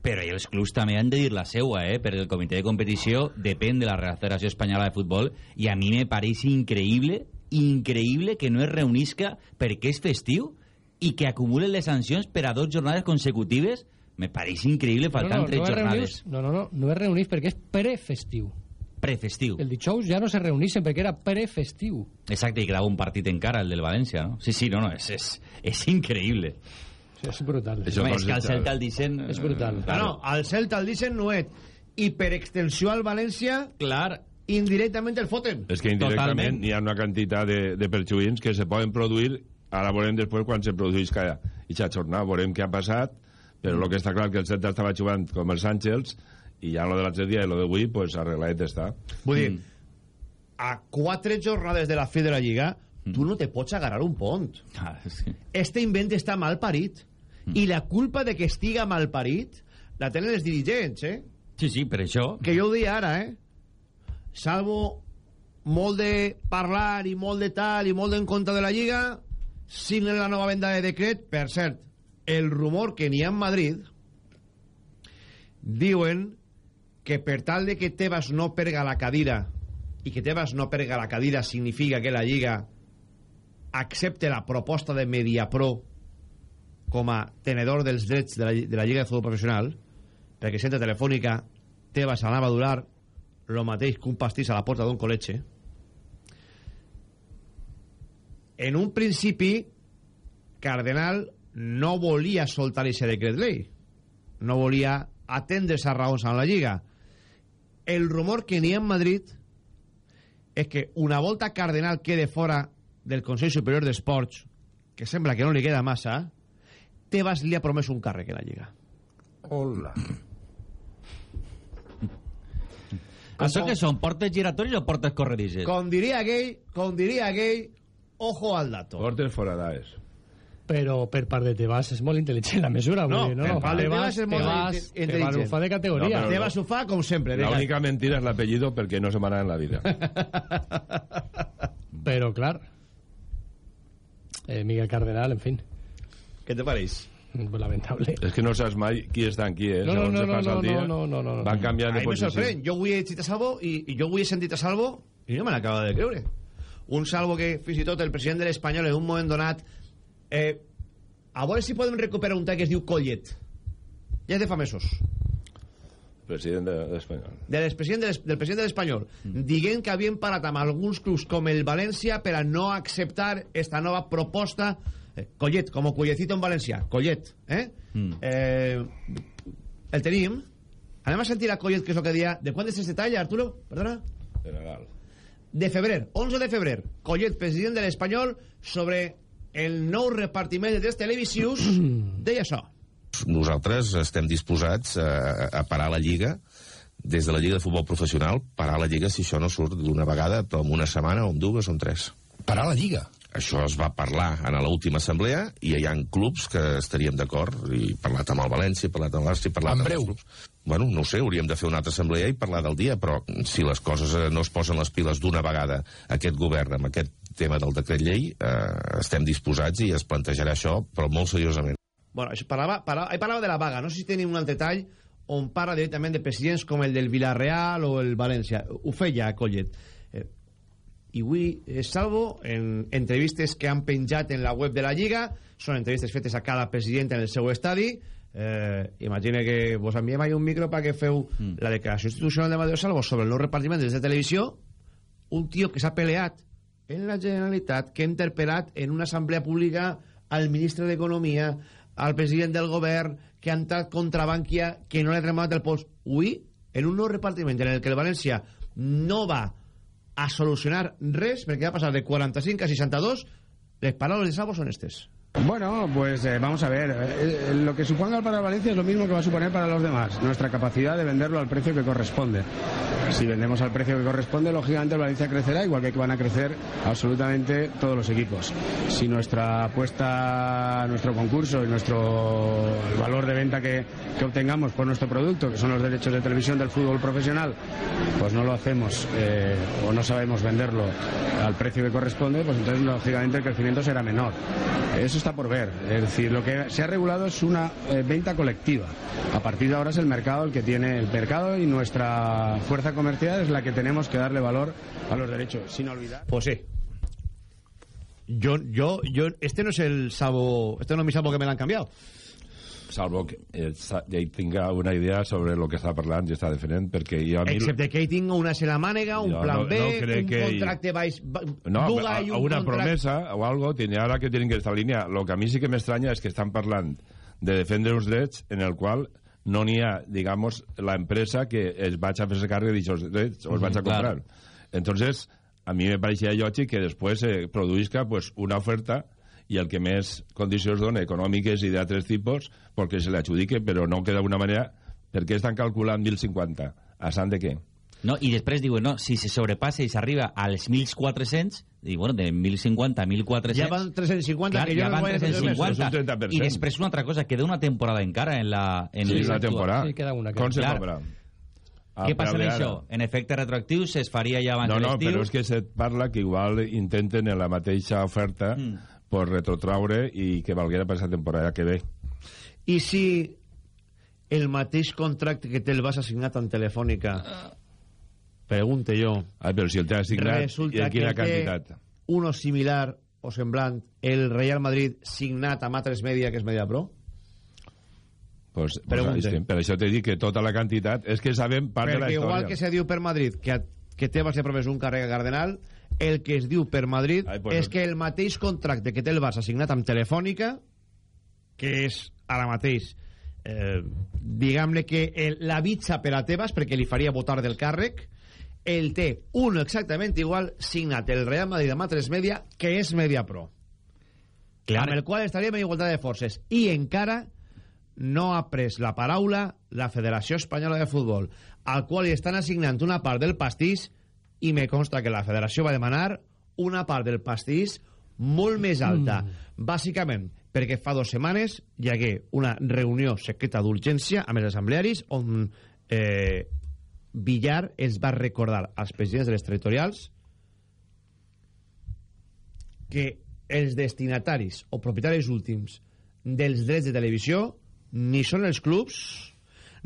Però i els clubs també han de dir la seua, eh? perquè el comitè de competició depèn de la Real Federació Espanyola de Futbol i a mi me pareix increïble, increïble que no es reunisca perquè és festiu i que acumulen les sancions per a dos jornades consecutives me pareix increïble faltant no, no, tres no es jornades reunís, no, no, no, no es reunís perquè és prefestiu. prefestiu. El dijous ja no se reunixen perquè era prefestiu. Exacte, i quedava un partit encara, el del València, no? Sí, sí, no, no, és, és, és increïble. Sí, és brutal. Home, és que al Celta el dicen... És brutal. Ah, no, al Celta el dicen Nuet i per extensió al València Clar. indirectament el foten És que indirectament Totalment. hi ha una quantitat de, de perjuïns que se poden produir, ara veurem després quan se produeix cada ixa jornada, veurem què ha passat, però el que està clar que el Celta estava jugant com els Àngels i ja lo de l'altre dia i lo d'avui, pues arreglat està. vull dir a quatre jornades de la fi de la Lliga tu no te pots agarrar un pont Ah, sí. este invent està mal parit i la culpa de que estiga mal parit la tenen els dirigents eh? sí, sí, per això... que jo ho dic ara eh? salvo molt de parlar i molt de tal i molt en contra de la Lliga signen la nova venda de decret per cert, el rumor que n'hi ha en Madrid diuen que per tal de que Tebas no perga la cadira i que Tebas no perga la cadira significa que la Lliga accepte la proposta de Mediapro com a tenedor dels drets de la, de la Lliga de Futbol Professional perquè Centre Telefònica Tebas anava a durar el mateix que un pastís a la porta d'un col·letge en un principi Cardenal no volia soltar aquest decret llei no volia atendre a raons amb la Lliga el rumor que n'hi ha en Madrid és que una volta Cardenal quede fora del Consell Superior d'Esports que sembla que no li queda massa Tebas li ha promès un càrrec en la Lliga Hola. [laughs] Això que són portes giratoris o portes corredisses? com diria gay com diria gay ojo al dato Portes foradaes. Però per part de Tebas és molt intel·ligent la mesura. No, dir, no, per part de Tebas és molt Tebas, inte- Tebas intel·ligent. ho fa de categoria. No, Tebas ho fa com sempre de La ca- única mentira és l'apellido perquè no se m'anà en la vida. [laughs] Però, clar, eh, Miguel Cardenal, en fin, què te pareix? pues lamentable. és que no saps mai qui està en qui, eh? No, no, no, se no, no, el dia, no, no, no, no. van canviant a de mi me posició. sorprèn jo avui he llegit a Salvo i, i jo avui he sentit a Salvo i no me l'acaba de creure un Salvo que fins i tot el president de l'Espanyol en un moment donat eh, a veure si podem recuperar un tall que es diu Collet ja és de fa mesos President de- d'Espanyol. de l'expresident de del president de l'Espanyol dient que havien parat amb alguns clubs com el València per a no acceptar esta nova proposta eh, Collet, com Collecito en valencià Collet, eh? Mm. eh el tenim Anem a sentir a Collet, que és el que dia... De quan és este tall, Arturo? Perdona? General. De febrer, 11 de febrer. Collet, president de l'Espanyol, sobre el nou repartiment de drets televisius, [clears throat] deia això. Nosaltres estem disposats a, a parar la Lliga des de la Lliga de Futbol Professional, parar la Lliga si això no surt d'una vegada, però en una setmana, o en dues, o en tres. Parar la Lliga? Això es va parlar en l'última assemblea i hi ha clubs que estaríem d'acord i he parlat amb el València, he parlat amb l'Arsi, he parlat En amb breu. els clubs. Bueno, no ho sé, hauríem de fer una altra assemblea i parlar del dia, però si les coses eh, no es posen les piles d'una vegada aquest govern amb aquest tema del decret llei, eh, estem disposats i es plantejarà això, però molt seriosament. Bueno, això parlava, parlava, ahí parlava de la vaga. No sé si tenim un altre tall on parla directament de presidents com el del Villarreal o el València. Ho feia Collet. Eh, I avui, eh, salvo en entrevistes que han penjat en la web de la Lliga, són entrevistes fetes a cada president en el seu estadi, eh, imagine que vos enviem ahí un micro perquè feu mm. la declaració institucional de Mateo Salvo sobre el nou repartiment des de televisió, un tio que s'ha peleat en la Generalitat, que ha interpel·lat en una assemblea pública al ministre d'Economia, al president del govern, que ha entrat contra Bankia, que no l'ha tremat el pols. Avui, en un nou repartiment en el que el València no va a solucionar res, perquè va passar de 45 a 62, les paraules de Salvo són estes. Bueno, pues eh, vamos a ver. Eh, lo que suponga para Valencia es lo mismo que va a suponer para los demás. Nuestra capacidad de venderlo al precio que corresponde. Si vendemos al precio que corresponde, lógicamente Valencia crecerá, igual que van a crecer absolutamente todos los equipos. Si nuestra apuesta, nuestro concurso y nuestro el valor de venta que, que obtengamos por nuestro producto, que son los derechos de televisión del fútbol profesional, pues no lo hacemos eh, o no sabemos venderlo al precio que corresponde, pues entonces lógicamente el crecimiento será menor. Eso por ver. Es decir, lo que se ha regulado es una eh, venta colectiva. A partir de ahora es el mercado el que tiene el mercado y nuestra fuerza comercial es la que tenemos que darle valor a los derechos, sin olvidar. Pues sí. Yo, yo, yo, este no es el Salvo, este no es mi Salvo que me lo han cambiado. Salvo que eh, ja hi tinga una idea sobre el que està parlant i està defendent, perquè jo a mi... Excepte que ell tinga una se la mànega, un Jo plan no- B, no un que ell- contracte baix, ba- No, Duga a, a un una contracte- promesa o algo, tiene ara que tienen que estar en línia. Lo que a mi sí que m'estranya és que estan parlant de defendre uns drets en el qual no n'hi ha, digamos, la empresa que es vaig a fer-se càrrec d'aquests drets o els vaig a claro. comprar. Entonces, a mi me pareixia lògic que després se produïsca pues, una oferta i el que més condicions dona, econòmiques i d'altres tipus, perquè se l'adjudique, però no queda d'una manera... Per què estan calculant 1.050? A sant de què? No, I després diuen, no, si se sobrepassa i s'arriba als 1.400, i bueno, de 1.050 a 1.400... Ja van 350, Clar, que jo ja no van guanyo tres mesos. 350. És un 30%. I després una altra cosa, queda una temporada encara en la... En Sí, una temporada. Sí, queda una, Com se Clar. cobra? Què passa amb això? En efecte retroactiu es faria ja abans No, de no, l'estiu? però és que se't parla que igual intenten en la mateixa oferta Mm. Per retrotraure i que valguera per la temporada que ve. I si el mateix contracte que té el Barça assignat amb Telefònica, pregunte jo, Ai, però si el té assignat, i resulta en que quina quantitat? uno similar o semblant el Real Madrid signat amb altres media que és Media Pro? Pues, pues, Pregunte. estem. per això t'he dit que tota la quantitat és que sabem part de la Perquè història. igual que se diu per Madrid que, a- que té va ser promès un càrrec a Cardenal, el que es diu per Madrid Ai, pues és no. que el mateix contracte que té el Barça signat amb Telefònica, que és ara mateix eh, diguem-ne que el, la bitxa per a Tebas, perquè li faria votar del càrrec, el té un exactament igual signat el Real Madrid amb altres media, que és Media Pro. Clar. amb el qual estaríem en igualtat de forces. I encara no ha pres la paraula la Federació Espanyola de Futbol, al qual li estan assignant una part del pastís i me consta que la Federació va demanar una part del pastís molt més alta. Mm. Bàsicament, perquè fa dues setmanes hi hagué una reunió secreta d'urgència amb els assemblearis on eh, Villar els va recordar als presidents de les territorials que els destinataris o propietaris últims dels drets de televisió ni són els clubs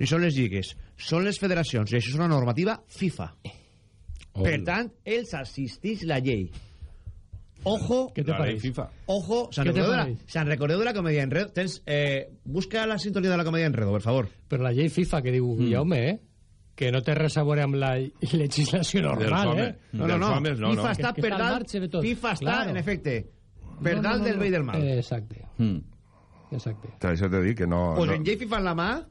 ni són les lligues, són les federacions i això és una normativa FIFA Oh. per tant, els assisteix la llei ojo ¿Qué te parece? FIFA. ojo, se'n Què te recordeu, de la- pareix? se'n recordeu de la comèdia Enredo Tens, eh, busca la sintonia de la comèdia Enredo, per favor Però la llei FIFA que diu Guillaume, eh? que no té res a veure amb la [laughs] legislació normal, eh? no, no, no, homes, no, FIFA no. està Que- que per dalt marge de tot. FIFA està, Claro. en efecte per No, no, dalt no, del no. bé i del mal Eh, exacte, Mm. exacte. Per això t'he dit que no... pues no. en llei FIFA en la mà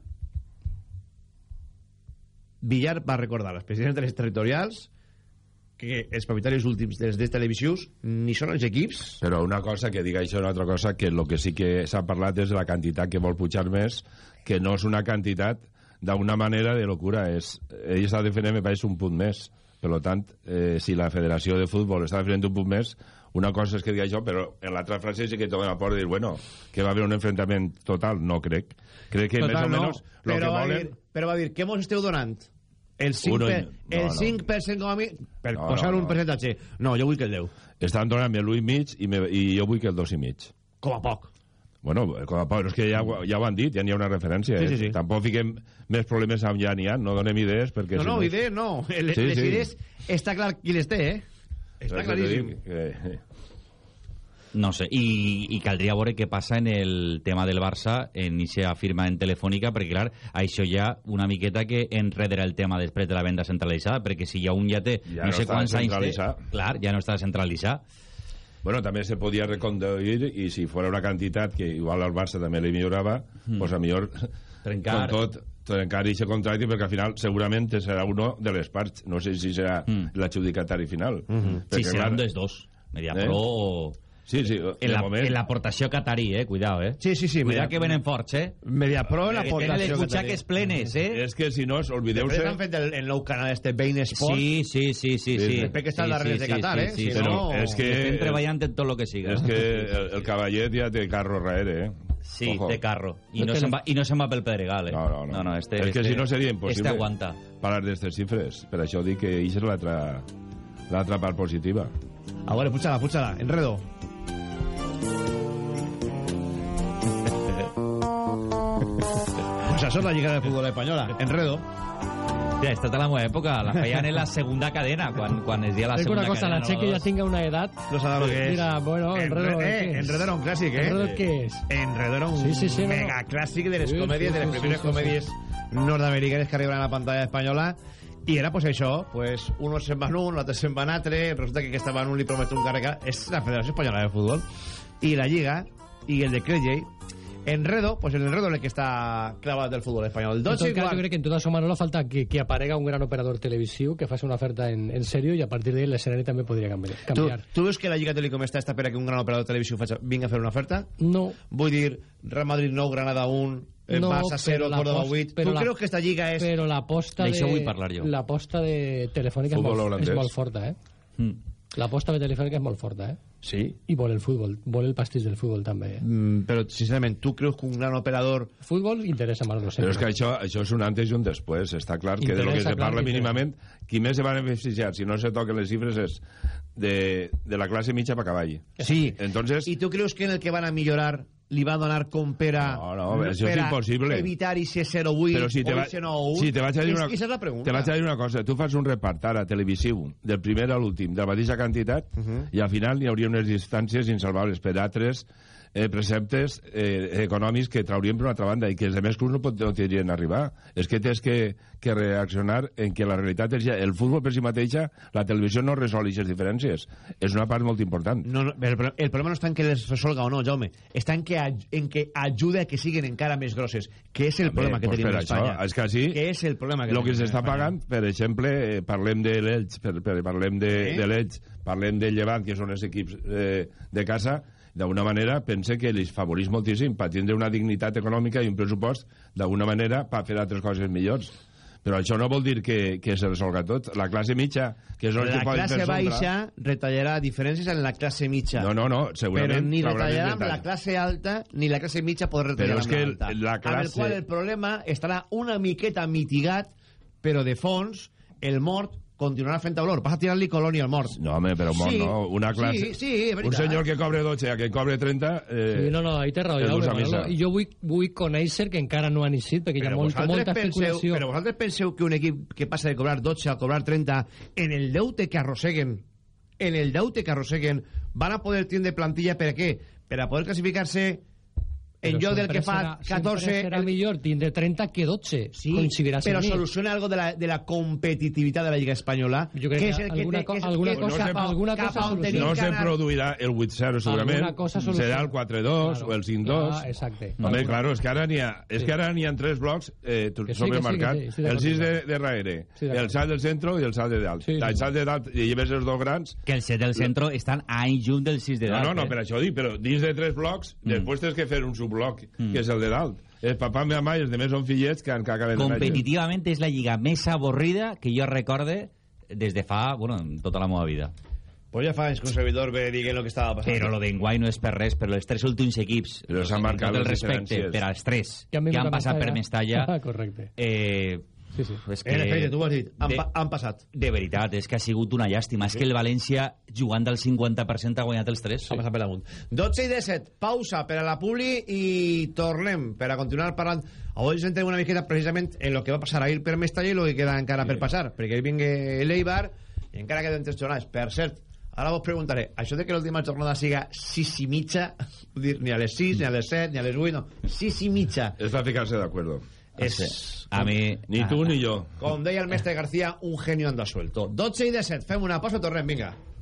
Villar va recordar als presidents de les territorials que els propietaris últims dels drets televisius ni són els equips Però una cosa que diga això, una altra cosa, que el que sí que s'ha parlat és de la quantitat que vol pujar més, que no és una quantitat d'una manera de locura. És, ell està defendent, me pareix, un punt més. Per tant, eh, si la Federació de Futbol està defendent un punt més, una cosa és que digui això, però en l'altra frase sí que toca la por de dir, bueno, que va haver un enfrontament total. No crec. Crec que Total, més o no, menys però, que va volen... dir, però va dir, què mos esteu donant? El 5%, Uno i- per, no, el no. 5 com a mi... Per No, posar no, un no. percentatge. No, jo vull que el 10. Estan donant-me l'1 i me, i jo vull que el 2 i mig. Com a poc. Bueno, com a poc, és que ja, ja ho han dit, ja n'hi ha una referència. Sí, eh? sí, sí. Tampoc fiquem més problemes amb ja n'hi ha, no donem idees perquè... No, si no, idees no. Les, Sí, les sí. idees està clar qui les té, eh? Està que claríssim. Que... No sé, i, i caldria veure què passa en el tema del Barça en aquesta firma en Telefònica, perquè, clar, això ja una miqueta que enredarà el tema després de la venda centralitzada, perquè si ja un ja té Ja no, no sé quants anys té, clar, ja no està centralitzat. Bueno, també se podia reconduir i si fora una quantitat que igual al Barça també li millorava, Mm. pues a millor Trencar. con tot trencar aquest contracte perquè al final segurament serà uno de les parts no sé si serà Mm. l'adjudicatari final Mhm. Perquè, Sí, seran clar, dels dos. Mediapro Eh? o... Sí, sí, En la- moment. en l'aportació catarí, eh? Cuidao, eh? Sí, sí, sí. Cuidao Media- que venen forts, eh? Mediapro en la Que tenen les butxaques plenes, eh? és que si no, oblideu-se Després han fet el, el nou canal este Bein Sport. Sí, sí, sí, sí. sí. Després que està al darrere de Qatar, eh? Sí, Si sí, no- és que- Estem treballant en tot el que siga. és que [laughs] el, el cavallet ja té carro darrere eh? Sí, Ojo. té carro. I No se'n va, I no se'n va pel Pedregal, eh? No, no, no. no, no este, és que este, si no seria impossible Este aguanta. parlar d'aquestes xifres. Per això dic que això és l'altra l'altra part positiva. A veure, puxa-la, puxa-la. Enredo. Això és la Lliga de Futbol Espanyola. Enredo. Ja, esta és la meva època. La feien en la segunda cadena, quan, quan es dia la Dic segunda una cosa, cadena. la Che que no ya tenga una edad. No sabe lo que es. Mira, bueno, Enredo. Enredo, ¿qué eh, es? Enredo era un clàssic, eh? ¿Enredo qué es? Enredo era un Sí, sí, sí, mega clàssic de les Sí, comèdies, sí, de les sí, primeres sí, sí, comèdies nord-americanes que arriben a la pantalla espanyola i era pues això, pues uno se'n va en un, l'altre se'n va en altre, resulta que aquesta va en un li promet un càrrec, és la Federació Espanyola de Futbol i la Lliga i el decret llei Enredo, pues el Enredo és el que està clavat del futbol espanyol. En 12 tot cas, jo crec que en tota això, Manolo, falta que, que aparega un gran operador televisiu que faci una oferta en, en sèrio i a partir d'ahí l'escenari també podria canviar. Tu, canviar. tu veus que la Lliga Telecom està, està per a que un gran operador televisiu faci, vinga a fer una oferta? No. Vull dir, Real Madrid 9, Granada 1, eh, No, Barça 0, però la Córdoba post- 8. però Tu la- creus que esta Lliga és... Però l'aposta de... D'això vull parlar jo. L'aposta de Telefònica és Futbol molt, holandès. és molt forta, eh? Mm. L'aposta de Telefònica és molt forta, eh? Sí. I vol el futbol, vol el pastís del futbol també, eh? Mm, però, sincerament, tu creus que un gran operador... Futbol interessa Manolo Però sempre. és que això, això és un antes i un després. Està clar que de lo que Interessa, se clar, parla que interessa. mínimament, qui més se va beneficiar, si no se toquen les xifres, és de, de la classe mitja per cavall. Sí. Entonces, I tu creus que en el que van a millorar li va donar com per a... No, no, això és per impossible. evitar ese 0-8 però si te, o va, ese 9 si te vaig a dir és una, esa és la pregunta. te vaig a dir una cosa, tu fas un repart ara televisiu del primer a l'últim de la mateixa quantitat Uh -huh. i al final hi hauria unes distàncies insalvables per altres eh, preceptes eh, econòmics que traurien per una altra banda i que els demés clubs no, pot, no tindrien arribar. És que tens que, que reaccionar en que la realitat és ja, el futbol per si mateixa, la televisió no resol aquestes diferències. És una part molt important. No, no, el, el problema no està en que les resolga o no, Jaume. Està en que, en que ajude a que siguin encara més grosses, que és el També, problema que pues tenim per a Espanya. Això, és que així, Que és el problema que el que tenim s'està pagant, per exemple, eh, parlem de l'Elx, per, per, parlem de, Sí. de l'Elx, parlem del Llevant, que són els equips eh, de casa, d'alguna manera pense que els favorís moltíssim per tindre una dignitat econòmica i un pressupost, d'alguna manera, per fer altres coses millors. Però això no vol dir que, que se resolga tot. La classe mitja, que és el La classe baixa retallarà diferències en la classe mitja. No, no, no, segurament... Però ni retallarà amb la classe alta ni la classe mitja podrà retallar Però és amb que la la Amb el classe- qual el problema estarà una miqueta mitigat, però de fons el mort continuarà fent olor. Vas a tirar-li colònia al mort. No, home, però mort Sí, no. Una classe... sí, sí, és un senyor que cobre 12 a que cobre 30... Eh, Sí, no, no, ahí té raó, el Jaume, dus a missa. Manolo. I jo vull, vull conèixer que encara no han eixit, perquè hi ha Però molta, penseu, especulació. però vosaltres penseu que un equip que passa de cobrar 12 a cobrar 30 en el deute que arrosseguen en el deute que arrosseguen van a poder tindre plantilla per a què? Per a poder classificar-se en lloc del que fa serà- 14... sempre serà millor tindre 30 que 12 Sí, coincidiràs però soluciona algo de la, de la competitivitat de la Lliga Espanyola. Jo crec que alguna co- alguna cosa- no se, alguna cosa cap a on tenim no que se produirà el 8-0 segurament Alguna cosa serà el 4-2 o el 5-2 Ah, exacte. Home, Alguna- claro, és que ara n'hi ha, és Sí. que ara n'hi ha tres blocs eh, Que sí, sobremarcat. que sí, que sí, estic el d'acord 6 de, de darrere, Sí, el salt del centre i el salt de dalt. Sí, sí. El salt de dalt, i lleves els dos grans... Que el 7 del centro estan any junt del 6 de No, dalt. no, no, eh? per això dic, però dins de tres blocs, Mm. després tens que fer un subbloc, que és el de dalt. El papà, meva mare, els demés són fillets que, que acaben de. Competitivament és la lliga més avorrida que jo recorde des de fa, bueno, en tota la meva vida. Pues ja fa anys que un servidor ve dient el que estava passant. Però lo d'enguany no és per res, però els tres últims equips, Però s'han amb marcat tot el respecte per als tres Que han que han passat per Mestalla. Mestalla, [laughs] Correcte. eh, Sí, sí. és que... En efecte, tu ho has dit, han, de, pa han passat. de veritat, és que ha sigut una llàstima. És que el València, jugant al 50%, ha guanyat els tres. Ha passat per damunt. 12 i 17, pausa per a la Publi i tornem per a continuar parlant. Avui ens entrem una miqueta precisament en lo que va passar ahir per Mestalla i lo que queda encara per passar, perquè ahir vingue l'Eibar i encara queden tres jornades. Per cert, ara vos preguntaré, això de que l'última jornada siga 6 i mitja, dir, ni a les 6, ni a les 7, ni a les 8, no, 6 i mitja. És per ficar-se d'acuerdo. És, A mi... Ni tu ni jo. com deia el mestre García, un genio anda suelto. 12 i 17, fem una pausa tornem, vinga.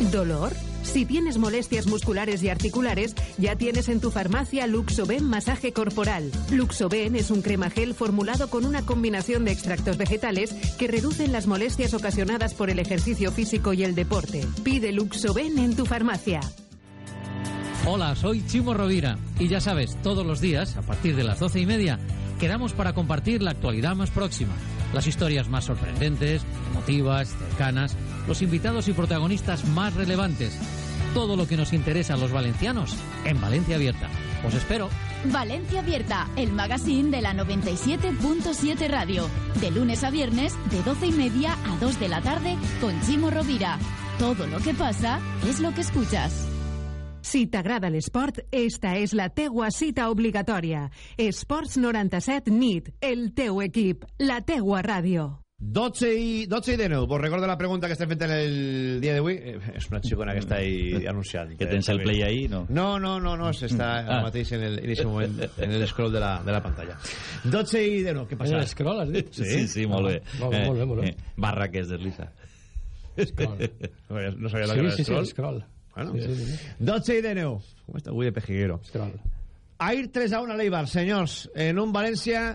¿Dolor? Si tienes molestias musculares y articulares, ya tienes en tu farmacia Luxoben Masaje Corporal. Luxoben es un crema gel formulado con una combinación de extractos vegetales que reducen las molestias ocasionadas por el ejercicio físico y el deporte. Pide Luxoben en tu farmacia. Hola, soy Chimo Rovira y ya sabes, todos los días, a partir de las doce y media, quedamos para compartir la actualidad más próxima, las historias más sorprendentes, emotivas, cercanas, los invitados y protagonistas más relevantes, todo lo que nos interesa a los valencianos en Valencia Abierta. Os espero. Valencia Abierta, el magazine de la 97.7 Radio. De lunes a viernes, de 12 y media a 2 de la tarde, con Chimo Rovira. Todo lo que pasa es lo que escuchas. Si t'agrada l'esport, esta és la teua cita obligatòria. Esports 97 NIT, el teu equip, la teua ràdio. 12 i, 12 i 19. Vos recordo la pregunta que estem fent en el dia d'avui. Eh, és una xicona que està ahí anunciant. [laughs] Que tens el play ahí, no? No, no, no, no està ara [laughs] Ah. mateix en, el, en moment en el scroll de la, de la pantalla. 12 i 19, què passa? En el scroll, has dit? Sí, sí, molt bé. Molt bé, molt bé, molt bé. Eh, barra que es desliza. Scroll. [laughs] No sabia la Sí, que era sí, sí, scroll. el scroll. Bueno, Sí, sí, sí. 12 i 19. Com està avui de pejiguero? Scroll. Ahir 3 a 1 a l'Eibar, senyors, en un València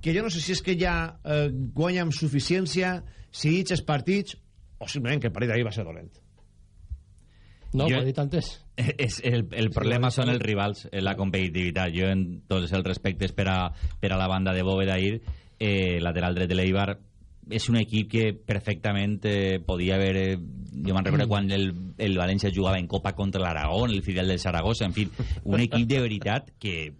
que jo no sé si és que ja eh, guanya amb suficiència, si ditx partits, o simplement que el partit d'ahir va ser dolent. No, Jo- ho he dit antes. [laughs] És el, el problema Sí, són sí. els rivals, eh, la competitivitat. Jo, en tots els respectes per a, per a la banda de Bóveda ahir, eh, lateral dret de l'Eibar, és un equip que perfectament eh, podia haver... Eh, jo me'n recordo quan el, el València jugava en Copa contra l'Aragón, el filial del Saragossa, en fi, un equip de veritat que,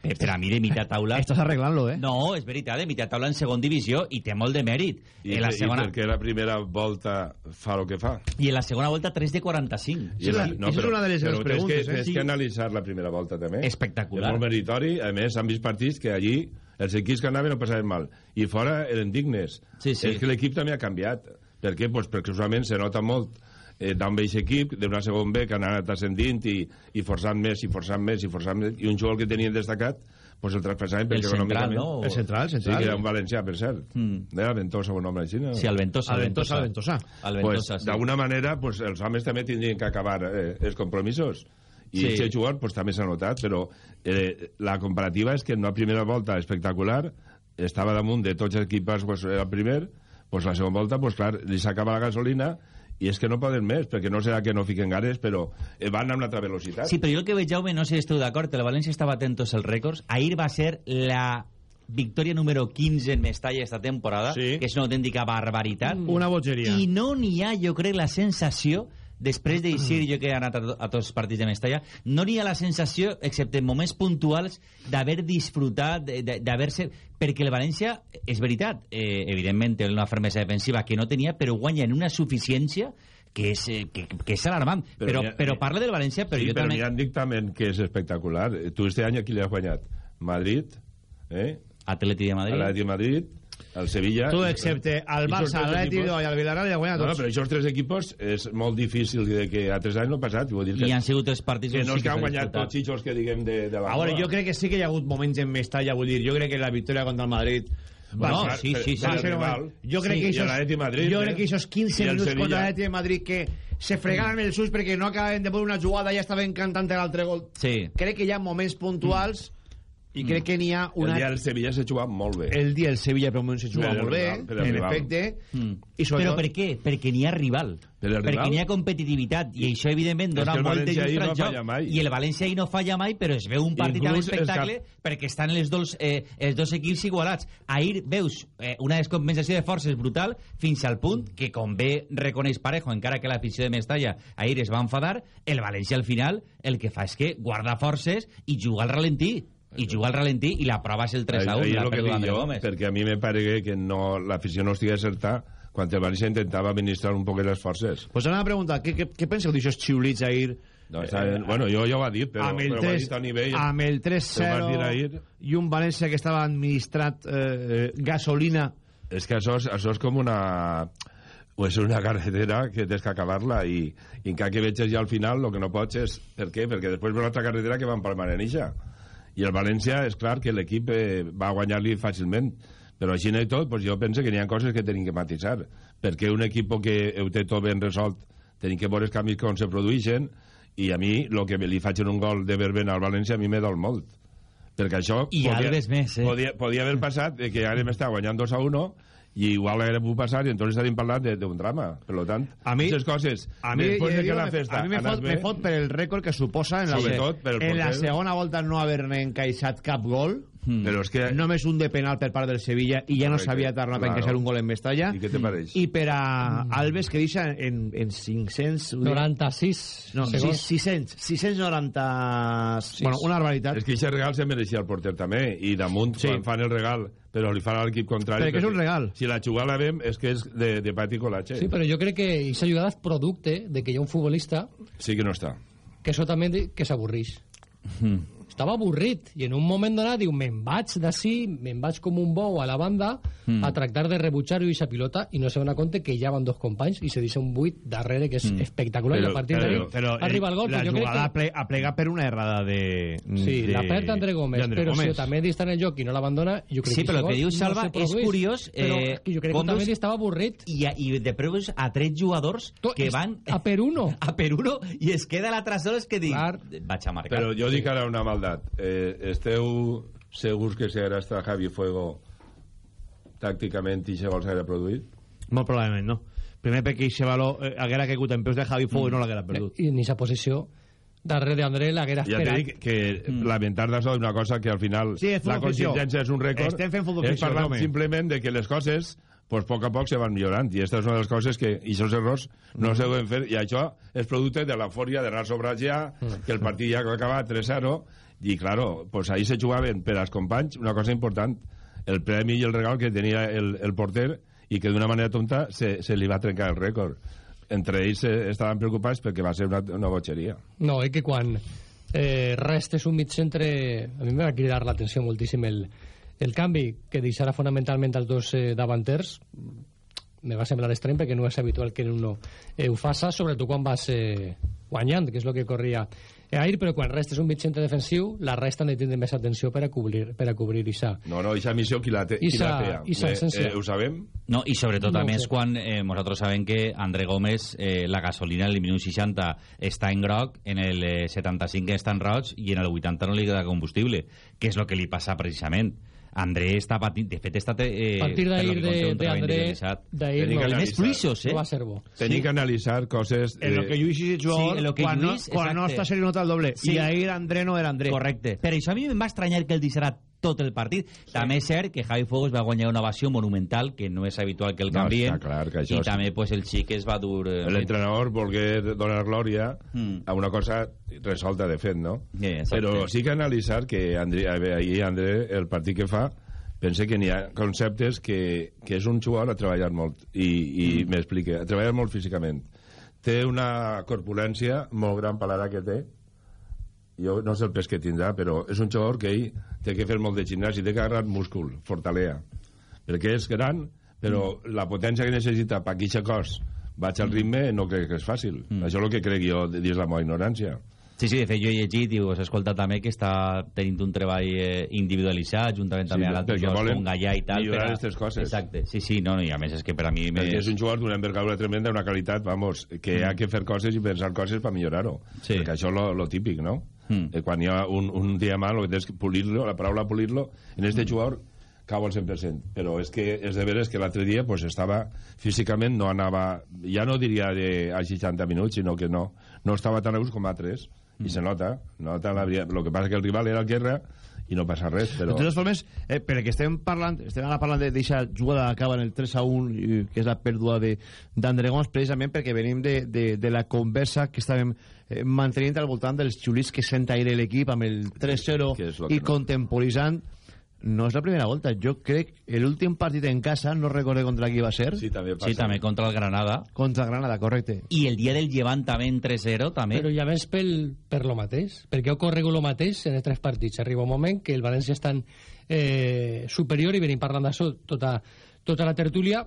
per, per a mi, de mitja taula... Estàs arreglant-lo, eh? No, és veritat, de mitja taula en segon divisió i té molt de mèrit. I, en la i segona, perquè la primera volta fa el que fa. I en la segona volta 3 de 45. I la- Això és una de les però preguntes, tens que, eh? Tens Sí. que analitzar la primera volta també. Espectacular. És molt meritori. A més, han vist partits que allí els equips que anaven no passaven mal. I fora eren dignes. Sí, sí. És que l'equip també ha canviat. Per què? Pues perquè usualment se nota molt eh, d'un veix equip, d'una segon B que han anat ascendint i, i forçant més, i forçant més, i forçant més, i un jugador que tenien destacat pues el traspassaven perquè El central, econòmicament... no? El central, el central. Sí, que era un valencià, per cert. Mm. Era Ventosa, un nom així, no? Sí, el Ventosa. Al Ventosa, al Ventosa. Al pues, Ventosa, sí. d'alguna manera pues, els homes també tindrien que acabar eh, els compromisos i Sí. aquest jugador pues, també s'ha notat però eh, la comparativa és que en una primera volta espectacular estava damunt de tots els equips pues, era el primer pues, la segona volta pues, clar, li s'acaba la gasolina i és que no poden més, perquè no serà que no fiquen ganes, però eh, van a una altra velocitat. Sí, però jo el que veig, Jaume, no sé si esteu d'acord, el València estava atentos als rècords. Ahir va ser la victòria número 15 en Mestalla esta temporada, Sí. que és una autèntica barbaritat. Una bogeria. I no n'hi ha, jo crec, la sensació després d'eixir, jo que he anat a, to- a tots els partits de Mestalla, no n'hi ha la sensació, excepte en moments puntuals, d'haver disfrutat, d'haver-se... Perquè el València, és veritat, eh, evidentment té una fermesa defensiva que no tenia, però guanya en una suficiència que és, eh, que, que és alarmant. Però, però, ha- però parla del València, però sí, jo però també... n'hi ha un dictamen que és espectacular. Tu este any a qui li has guanyat? Madrid, eh? Atleti de Madrid. Atleti de Madrid, el Sevilla... Tu, i- excepte al i Barça, equipos- i al Villarreal, li ha guanyat No, no, tots. però aquests tres equipos és molt difícil de que a tres anys no ha passat. Vull dir que, I han sigut els partits que on no sí és que que han guanyat disfrutat. tots i els que diguem de, de la A veure, jo crec que sí que hi ha hagut moments en Mestalla, vull dir, jo crec que la victòria contra el Madrid Bueno, va, sí, sí, sí. va ser un rival. moment. Jo crec Sí, que i de Madrid, jo eh? crec que esos 15 I el minuts Sevilla. contra l'Atleti de Madrid que se fregaven els ulls perquè no acabaven de posar una jugada i ja estaven cantant l'altre gol. Sí. Crec que hi ha moments puntuals i crec que n'hi ha El una... dia del Sevilla s'ha jugat molt bé. el dia el Sevilla per un moment se juga Per el molt bé, rival, per el en rival. efecte, Mm. i sobretot... Però per què? Perquè n'hi ha rival. Per el Perquè rival? n'hi ha competitivitat i això evidentment dona el molt de no al joc falla mai. i el València ahir no falla mai però es veu un partit Inclús espectacle cap- perquè estan els dos, eh, els dos equips igualats ahir veus eh, una descompensació de forces brutal fins al punt que com bé reconeix Parejo encara que l'afició de Mestalla ahir es va enfadar el València al final el que fa és que guarda forces i juga al ralentí i juga al ralentí i la prova és el 3 a 1 Ahí el que dic jo, Gómez perquè a mi me pare que no, l'afició no estigui acertar quan el València intentava administrar un poc les forces. Pues ara una pregunta, què, què, què penseu d'aixòs xiulits ahir? No, està, eh, bueno, jo ja ho he dit, però, amb el però ho he 3, dit a nivell... amb el Ho vas dir ahir. 3-0 i un València que estava administrat eh, eh, gasolina És que això és, això és com una... O és una carretera que tens que acabar-la i, i encara que veges ja al final el que no pots és... Per què? Perquè després ve una altra carretera que va empalmar en eixa. I el València, és clar que l'equip eh, va guanyar-li fàcilment. Però així i tot, pues jo penso que n'hi ha coses que tenim que matisar. Perquè un equip que ho té tot ben resolt tenim que veure els canvis com se produeixen. I a mi, el que li faig en un gol de Verbena al València, a mi me dol molt. Perquè això I Alves més, eh? podia, podia haver passat de que ara m'està guanyant 2 a 1 i igual haguera pogut passar i entonces estaríem parlant de- d'un drama. Per lo tant, A mi- aquestes coses a mi, després de que la festa a mi me fot, me fot per el rècord que suposa en la, el en la segona volta no haver-ne encaixat cap gol però és que només un de penal per part del Sevilla i ja no s'havia tornat a claro. encaixar un gol en Mestalla i què te pareix? i per a Alves que deixa en, en 500 96 no, segons. 600 690 bueno, una barbaritat és que aquest regal se mereixia el porter també i damunt Sí. quan fan el regal però li fan a l'equip contrari Perquè és un regal. si la jugada la vem és que és de, de pati col·latge Sí, però jo crec que aquesta jugada és producte de que hi ha un futbolista sí que no està que això també que s'avorrix. Estava avorrit i en un moment donat diu me'n vaig d'ací, me'n vaig com un bou a la banda Mm. a tractar de rebutjar-ho i esa pilota i no se dona compte que ja van dos companys i se deixa un buit darrere que és Mm. espectacular i a partir d'ahí arriba el gol la però jo crec jugada que... ple, aplega per una errada de, Sí, de la perd d'André Gómez, d'André però si Gómez. Otamendi està en el joc i no l'abandona, jo crec Sí, que però el aquest que diu no Salva se és curiós, Però eh, que jo crec que Otamendi estava avorrit. I, a- i de preus a tres jugadors To- que van a per uno. [laughs] a per uno i es queda l'altre sol és que dic Clar. vaig a marcar però jo dic ara una maldat eh, esteu segurs que si ara està Javi Fuego tàcticament i gol s'haguera produït? molt probablement no. Primer perquè aquest valor eh, haguera caigut en peus de Javi Fuego i no l'haguera perdut. I en aquesta posició darrere d'André l'haguera Ja esperat. dic que lamentar d'això és una cosa que al final Sí, la contingència és un rècord. Estem fent futbol ficció, parlant home. simplement de que les coses pues, a poc a poc se van millorant. I aquesta és una de les coses que i aquests errors no se deuen fer. I això és producte de l'eufòria d'anar sobrats ja que el partit ja va acabar 3-0 i claro, pues ahí se jugaven per als companys una cosa important el premi i el regal que tenia el, el porter i que d'una manera tonta se, se li va trencar el rècord. Entre ells eh, estaven preocupats perquè va ser una, una botxeria. No, és que quan eh, restes un mig centre... A mi em va cridar l'atenció moltíssim el, el canvi que deixarà fonamentalment els dos eh, davanters. Me va semblar estrany perquè no és habitual que uno eh, ho faça, sobretot quan vas eh, guanyant, que és el que corria eh, ahir, però quan restes un mig centre defensiu la resta ne tindre més atenció per a cobrir per a cobrir Issa. No, no, aquesta missió qui la té? Qui Issa- la té? Issa Eh, eh, ho sabem? No, i sobretot No a més quan eh, nosaltres sabem que André Gómez eh, la gasolina en el minut 60 està en groc, en el eh, 75 està en roig i en el 80 no li queda combustible, que és el que li passa precisament. André està patint, de fet està... Eh, A partir d'ahir de- de André, d'ahir no, més fluixos, eh? no va ser bo. Tenim Sí. que analitzar coses... en lo que Lluís és jugador Sí, en lo que quan, Lluís, no, quan no exacte. està se li nota el doble Sí. i ahir André no era André Correcte. Per això a mi em va estranyar que el deixarà tot el partit. Sí. També és cert que Javi Fogos va guanyar una ovació monumental, que no és habitual que el No, canvien, està clar que i és- també pues, el xic es va dur... eh, L'entrenador volgué donar glòria Mm. a una cosa resolta de fet, no? Sí. Però sí que analitzar que André, veure, ahir André, el partit que fa, pense que n'hi ha conceptes que, que és un jugador a treballar molt, i, i Mm. m'explique, a treballar molt físicament. Té una corpulència molt gran per que té, jo no sé el pes que tindrà, però és un jugador que ell té que fer molt de gimnàs i té que agarrar múscul, fortalea. Perquè és gran, però Mm. la potència que necessita per aquest cos vaig al ritme no crec que és fàcil. Mm. Això és el que crec jo dins la meva ignorància. Sí, sí, de fet jo he llegit i us he escoltat també que està tenint un treball eh, individualitzat juntament Sí, també amb l'altre jugador com Gallà i tal. millorar a- aquestes coses. Exacte, sí, sí, no, no, i a més és que per a mi... Perquè és un jugador d'una envergadura tremenda, una qualitat, vamos, que Mm. ha que fer coses i pensar coses per millorar-ho. Sí. Perquè això és lo, lo típic, no? Mm. Eh, quan hi ha un, un diamant, el que tens que polir-lo, la paraula polir-lo, en Mm. este jugador cau al 100%. Però és que és de veres que l'altre dia pues, estava físicament, no anava, ja no diria de, a 60 minuts, sinó que no, no estava tan a gust com a 3. I se nota, nota la, lo que passa que el rival era el guerra i no passa res, però... De totes formes, eh, perquè estem parlant, estem ara parlant d'aquesta jugada que acaba en el 3 a 1, i, que és la pèrdua de- d'André Gomes, precisament perquè venim de, de, de la conversa que estàvem eh, mantenint al voltant dels xulits que sent aire l'equip amb el 3-0 Que és lo que i no. contemporitzant no és la primera volta. Jo crec que l'últim partit en casa, no recordé contra qui va ser. Sí, també Sí, també contra el Granada. Contra Granada, correcte. I el dia del Llevant també en 3-0, també. Però ja ves pel, per lo mateix, perquè ha ocorregut lo mateix en els tres partits. Arriba un moment que el València és tan eh, superior, i venim parlant d'això tota, tota la tertúlia,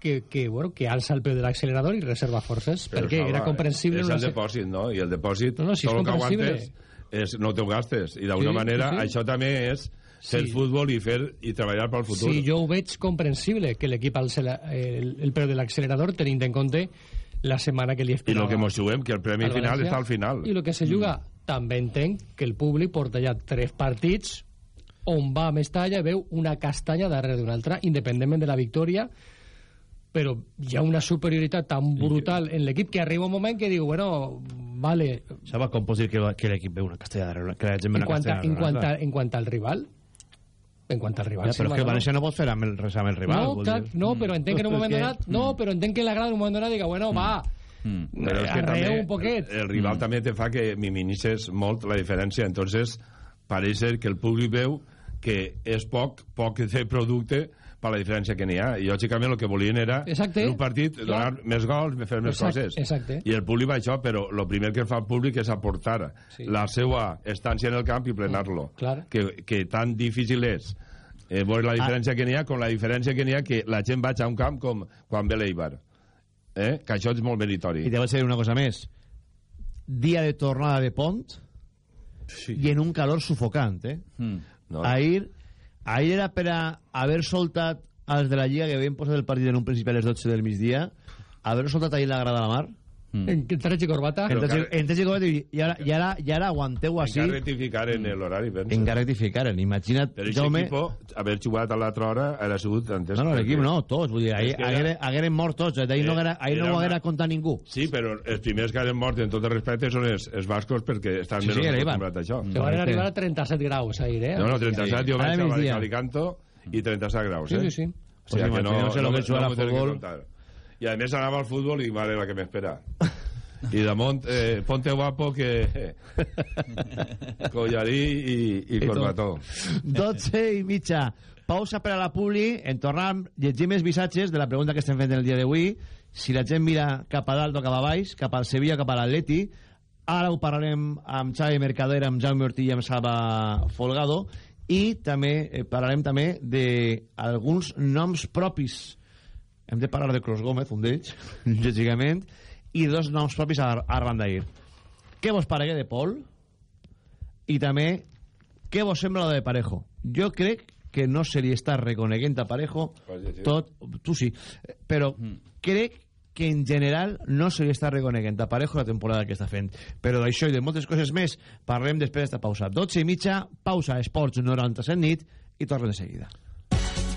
que, que, bueno, que alça el peu de l'accelerador i reserva forces, Però, perquè Salva, era comprensible... És el depòsit, no? I el depòsit, No, no, si és tot el que comprensible. aguantes, és, no t'ho gastes. I d'alguna Sí, manera, sí, sí. això també és fer Sí. futbol i fer i treballar pel futur. Sí, jo ho veig comprensible, que l'equip alça la- el, el peu de l'accelerador, tenint en compte la setmana que li I esperava. el que mos juguem, que el premi al final està al final. I el que se juga, també entenc que el públic porta ja tres partits on va a Mestalla veu una castanya darrere d'una altra, independentment de la victòria, però hi ha una superioritat tan brutal en l'equip que arriba un moment que diu, bueno, vale, Saps com pots dir que, que l'equip veu una castella darrere, que la gent veu en una quant a, en quant al rival, en quant al rival, Ja, sí, però és que el. València no pot fer amb el, res amb el rival. no, clar, dir. no, però entenc que en un moment que- donat no, però entenc que l'agrada en un moment donat diga, bueno, va Però és que arreu també un poquet El rival Mm. també te fa que minimitzes molt la diferència. Entonces, pareix ser que el públic veu que és poc, poc de producte per la diferència que n'hi ha. I, lògicament, el que volien era Exacte. en un partit Clar. donar més gols, fer més Exacte, coses. exacte. I el públic va això, però el primer que fa el públic és aportar Sí. la seva estància en el camp i plenar-lo. Clar. Que, que tan difícil és eh, veure la diferència que n'hi ha com la diferència que n'hi ha que la gent vaig a un camp com quan ve l'Eibar. Eh? Que això és molt meritori. I te vaig dir una cosa més. Dia de tornada de pont sí. i en un calor sufocant, eh? Mm. No. Ahir, ahir era per a haver soltat als de la Lliga que havien posat el partit en un principi a les 12 del migdia, haver soltat ahir la grada a la mar, en traig i corbata en en Teixi Corbata, i i ara, i ara, i ara aguanteu així Encara rectificar en l'horari, pensa. encara rectificaren. Imagina't, Però aquest Jaume... equip, haver jugat a l'altra hora, era sigut antes. No, no, l'equip no, tots. Vull dir, ahir, que era- hagueren, hagueren mort tots. eh, D'ahir no, ahir Era no ho una- haguera contat ningú. Sí, però els primers que han mort, en tot el respecte, són els, els bascos perquè estan Sí, sí, sí, menys Ivan. acostumbrats a això. que van arribar a 37 graus ahir, eh? No, no, 37, jo Ara vaig a. Alicanto i 37 graus, Sí, eh? sí, sí. O Pues sigui que no, imaginaos lo no, que és jugar no a m'ho tenen que futbol. contar. I a més anava al futbol i mare la que m'espera. I damunt, eh, ponte guapo que... [laughs] collarí i, i I corbató. 12 i mitja. Pausa per a la publi. En tornem, llegim els missatges de la pregunta que estem fent el dia d'avui. Si la gent mira cap a dalt o cap a baix, cap al Sevilla o cap a l'Atleti. Ara ho parlarem amb Xavi Mercader, amb Jaume Ortí i amb Salva Folgado. I també eh, parlarem també d'alguns noms propis. Hem de parlar de Cros Gómez, un d'ells, [laughs] lògicament, i dos noms propis a- arran d'ahir. Què vos paregué de Pol? I també, què vos sembla de Parejo? Jo crec que no se li està reconeguent a Parejo tot... Tu sí, però crec que en general no se li està reconeguent a Parejo la temporada que està fent. Però d'això i de moltes coses més parlem després d'esta pausa. 12 i mitja, pausa a Esports 97 nit i tornem de seguida.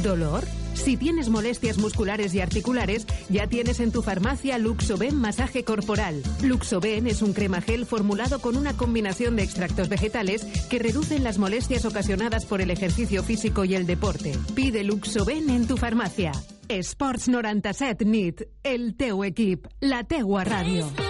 ¿Dolor? Si tienes molestias musculares y articulares, ya tienes en tu farmacia Luxoben Masaje Corporal. Luxoben es un crema gel formulado con una combinación de extractos vegetales que reducen las molestias ocasionadas por el ejercicio físico y el deporte. Pide Luxoben en tu farmacia. Sports 97 NIT, el teu equip, la teua ràdio.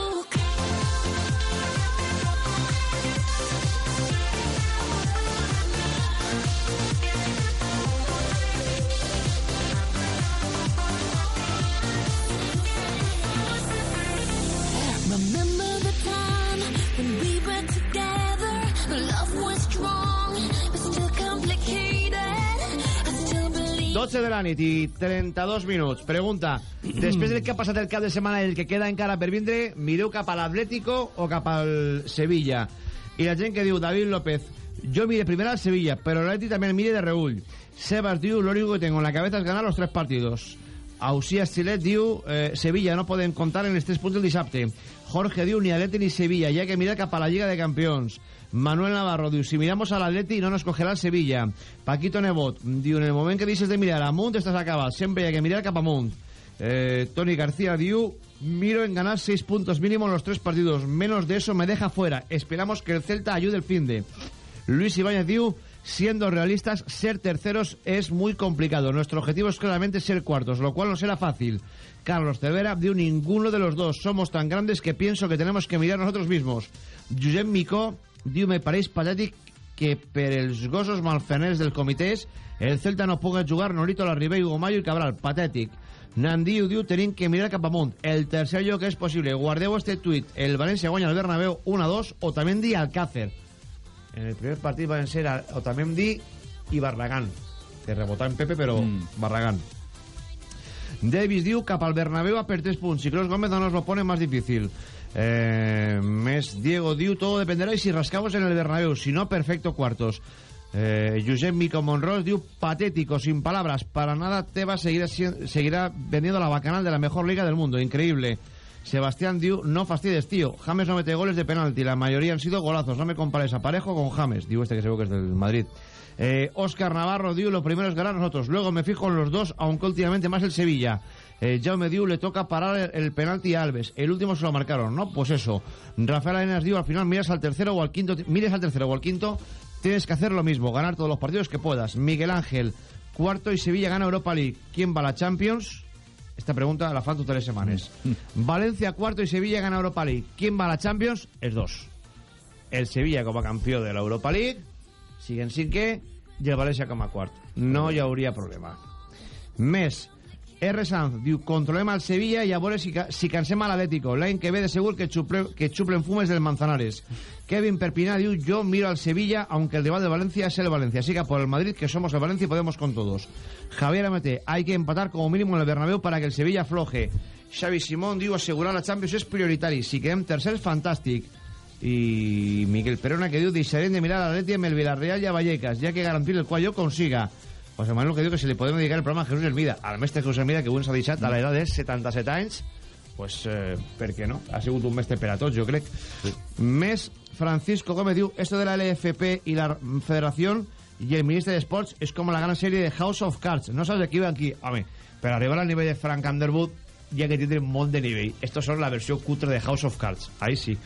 12 de la nit i 32 minuts. Pregunta, després del que ha passat el cap de setmana i el que queda encara per vindre, mireu cap a l'Atlético o cap al Sevilla? I la gent que diu, David López, yo mire primero al Sevilla, pero el Atleti también mire de reúl. Sebas diu, lo único que tengo en la cabeza es ganar los tres partidos. Ausías Estilet diu, eh, Sevilla no poden contar en els tres punts del dissabte. Jorge diu, ni Atleti ni Sevilla, ya que mira cap a la Lliga de Campeones. Manuel Navarro diu, si miramos al Atleti no nos cogerá el Sevilla. Paquito Nebot diu, en el moment que dices de mirar amunt estàs acabat, sempre hi ha que mirar cap amunt. Eh, Tony García diu, miro en ganar seis puntos mínimo en los tres partidos, menos de eso me deja fuera. Esperamos que el Celta ayude el fin de. Luis Ibáñez diu, siendo realistas, ser terceros es muy complicado. Nuestro objetivo es claramente ser cuartos, lo cual no será fácil. Carlos Cervera diu, ninguno de los dos somos tan grandes que pienso que tenemos que mirar nosotros mismos. Josep Micó diu, me pareix patètic que per els gossos malfeners del comitès el Celta no pugui jugar Norito, Larribey, Hugo Mayo i Cabral. Patètic. Nandiu diu, tenim que mirar cap amunt. El tercer lloc és possible. Guardeu este tuit. El València guanya el Bernabéu 1-2 o també di Alcácer. En el primer partit van ser a- Otamendi i Barragán. Que rebotà en Pepe, però mm. Barragán. Davis diu cap al Bernabéu a per 3 punts. Si Clos Gómez no nos lo pone más difícil. Eh, Diego diu todo dependerá y si rascamos en el Bernabéu. Si no, perfecto cuartos. Eh, Josep Mico Monros diu patético, sin palabras. Para nada Tebas seguirá, seguirá vendiendo la bacanal de la mejor liga del mundo. Increíble. Sebastián diu, no fastidies, tío. James no mete goles de penalti. La mayoría han sido golazos. No me compares a Parejo con James. Digo este que seguro que es del Madrid. Eh, Oscar Navarro diu, lo primero es ganar nosotros. Luego me fijo en los dos, aunque últimamente más el Sevilla. Eh, Jaume diu, le toca parar el, el penalti a Alves. El último se lo marcaron, ¿no? Pues eso. Rafael Arenas diu, al final miras al tercero o al quinto. Mires al tercero o al quinto, tienes que hacer lo mismo. Ganar todos los partidos que puedas. Miguel Ángel, cuarto y Sevilla gana Europa League. ¿Quién va a la Champions? Esta pregunta la fan totes les setmanes. [laughs] Valencia cuarto y Sevilla gana Europa League. ¿Quién va a la Champions? Es dos. El Sevilla com a campió de l'Europa League, sigue en cinquè, i el València com a quart. No hi hauria problema. Més, R. Sanz diu, controlem al Sevilla i a veure si, si cansem a l'Atlético. L'any que ve de segur que, xuple, que xuplen fumes del Manzanares. Kevin Perpiná diu, yo miro al Sevilla, aunque el rival de Valencia es el Valencia. Siga por el Madrid, que somos el Valencia y podemos con todos. Javier Amete, hay que empatar como mínimo en el Bernabéu para que el Sevilla afloje. Xavi Simón diu, assegurar la Champions és prioritari. Si quedem tercers, fantàstic. I Miguel Perona que diu, deixarem de mirar l'Atleti amb el Villarreal i a Vallecas, ja que garantir el qual jo consiga. José Manuel que diu que si li podem dedicar el programa a Jesús Hermida, al mestre Jesús Hermida, que avui ens ha deixat a l'edat de 77 anys, pues, eh, per què no? Ha sigut un mestre per a tots, jo crec. Més, Francisco Gómez diu, esto de la LFP y la Federación y el ministro de Sports es como la gran serie de House of Cards. No sabes de qui va aquí. Home, per arribar al nivell de Frank Underwood hi ha que tindre molt de nivell. Estos són la versió cutre de House of Cards. Ahí sí.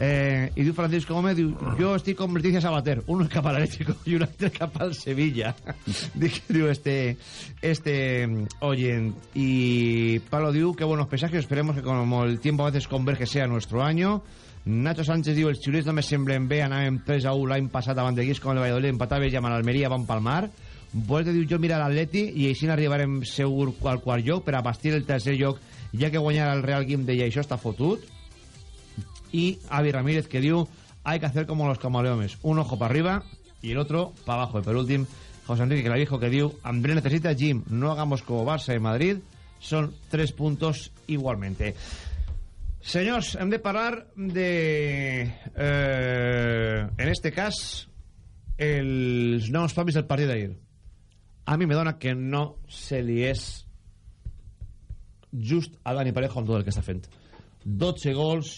Eh, i diu Francisco Gómez, diu, jo estic con Leticia Sabater, uno cap al Atlético i un altre cap al Sevilla. [laughs] Dic- diu este, este oyen. Y Pablo diu, qué buenos pesajes, esperemos que como el tiempo a veces converge sea nuestro año. Nacho Sánchez diu, els xiulets no me semblen bé, anàvem 3 a 1 l'any passat davant de Guis com el Valladolid, empatava i amb l'Almeria van palmar. Volta diu jo mirar l'Atleti i així arribarem segur al quart lloc per a bastir el tercer lloc ja que guanyarà el Real Guim deia això està fotut y Avi Ramírez que diu hay que hacer como los camaleones un ojo para arriba y el otro para abajo y por último José Enrique Clavijo que diu Andrés necesita Jim no hagamos como Barça y Madrid son tres puntos igualmente senyors hem de parlar de eh, en este cas els nous papis del partit d'ahir. A mi me dona que no se li és just a Dani Parejo amb tot el que està fent. 12 gols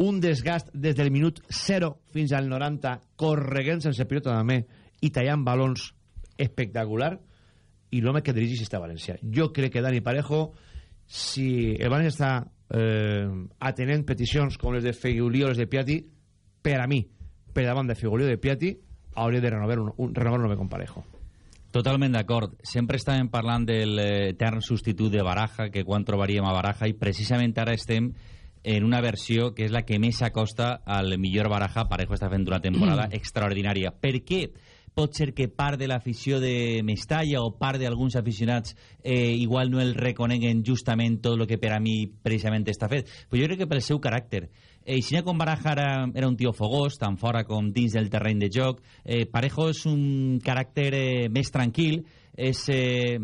un desgast des del minut 0 fins al 90 correguent sense pilota més i tallant balons espectacular. I l'home que dirigeix esta València. Jo crec que Dani Parejo si el València està eh, atenent peticions com les de Fegulí o les de Piatti per a mi, per davant de Fegulí o de Piatti hauria de renovar un, un, renovar un home com Parejo. Totalment d'acord. Sempre estàvem parlant del eh, etern substitut de Baraja, que quan trobaríem a Baraja, i precisament ara estem en una versió que és la que més s'acosta al millor Baraja. Parejo està fent una temporada extraordinària. Per què? Pot ser que part de l'afició de Mestalla o part d'alguns aficionats eh, igual no el reconeguen justament tot el que per a mi precisament està fet. Però jo crec que pel seu caràcter. Eh, Ixina com Baraja era, era un tio fogós, tant fora com dins del terreny de joc. Eh, Parejo és un caràcter eh, més tranquil, és, eh,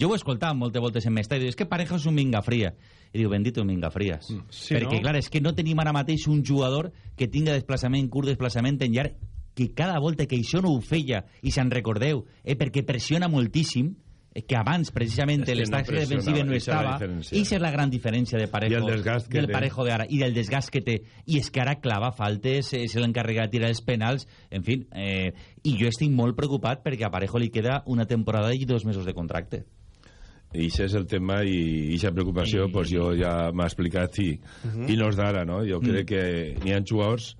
jo ho he escoltat moltes voltes en Mestalla, és que Parejo és un minga fria. I diu, bendito minga fries. Mm, sí, Perquè, no? clar, és que no tenim ara mateix un jugador que tinga desplaçament curt, desplaçament en llarg, que cada volta que això no ho feia, i se'n recordeu, eh, perquè pressiona moltíssim, eh, que abans precisament És que les no taxes defensives no estava i és la gran diferència de Parejo I el desgast que del té. Parejo d'ara i del desgast que té i és que ara clava faltes és l'encarregat de tirar els penals en fi, eh, i jo estic molt preocupat perquè a Parejo li queda una temporada i dos mesos de contracte i això és el tema i aquesta preocupació I- pues jo ja m'ha explicat i, Mhm. i no és d'ara no? jo Mm. crec que n'hi ha jugadors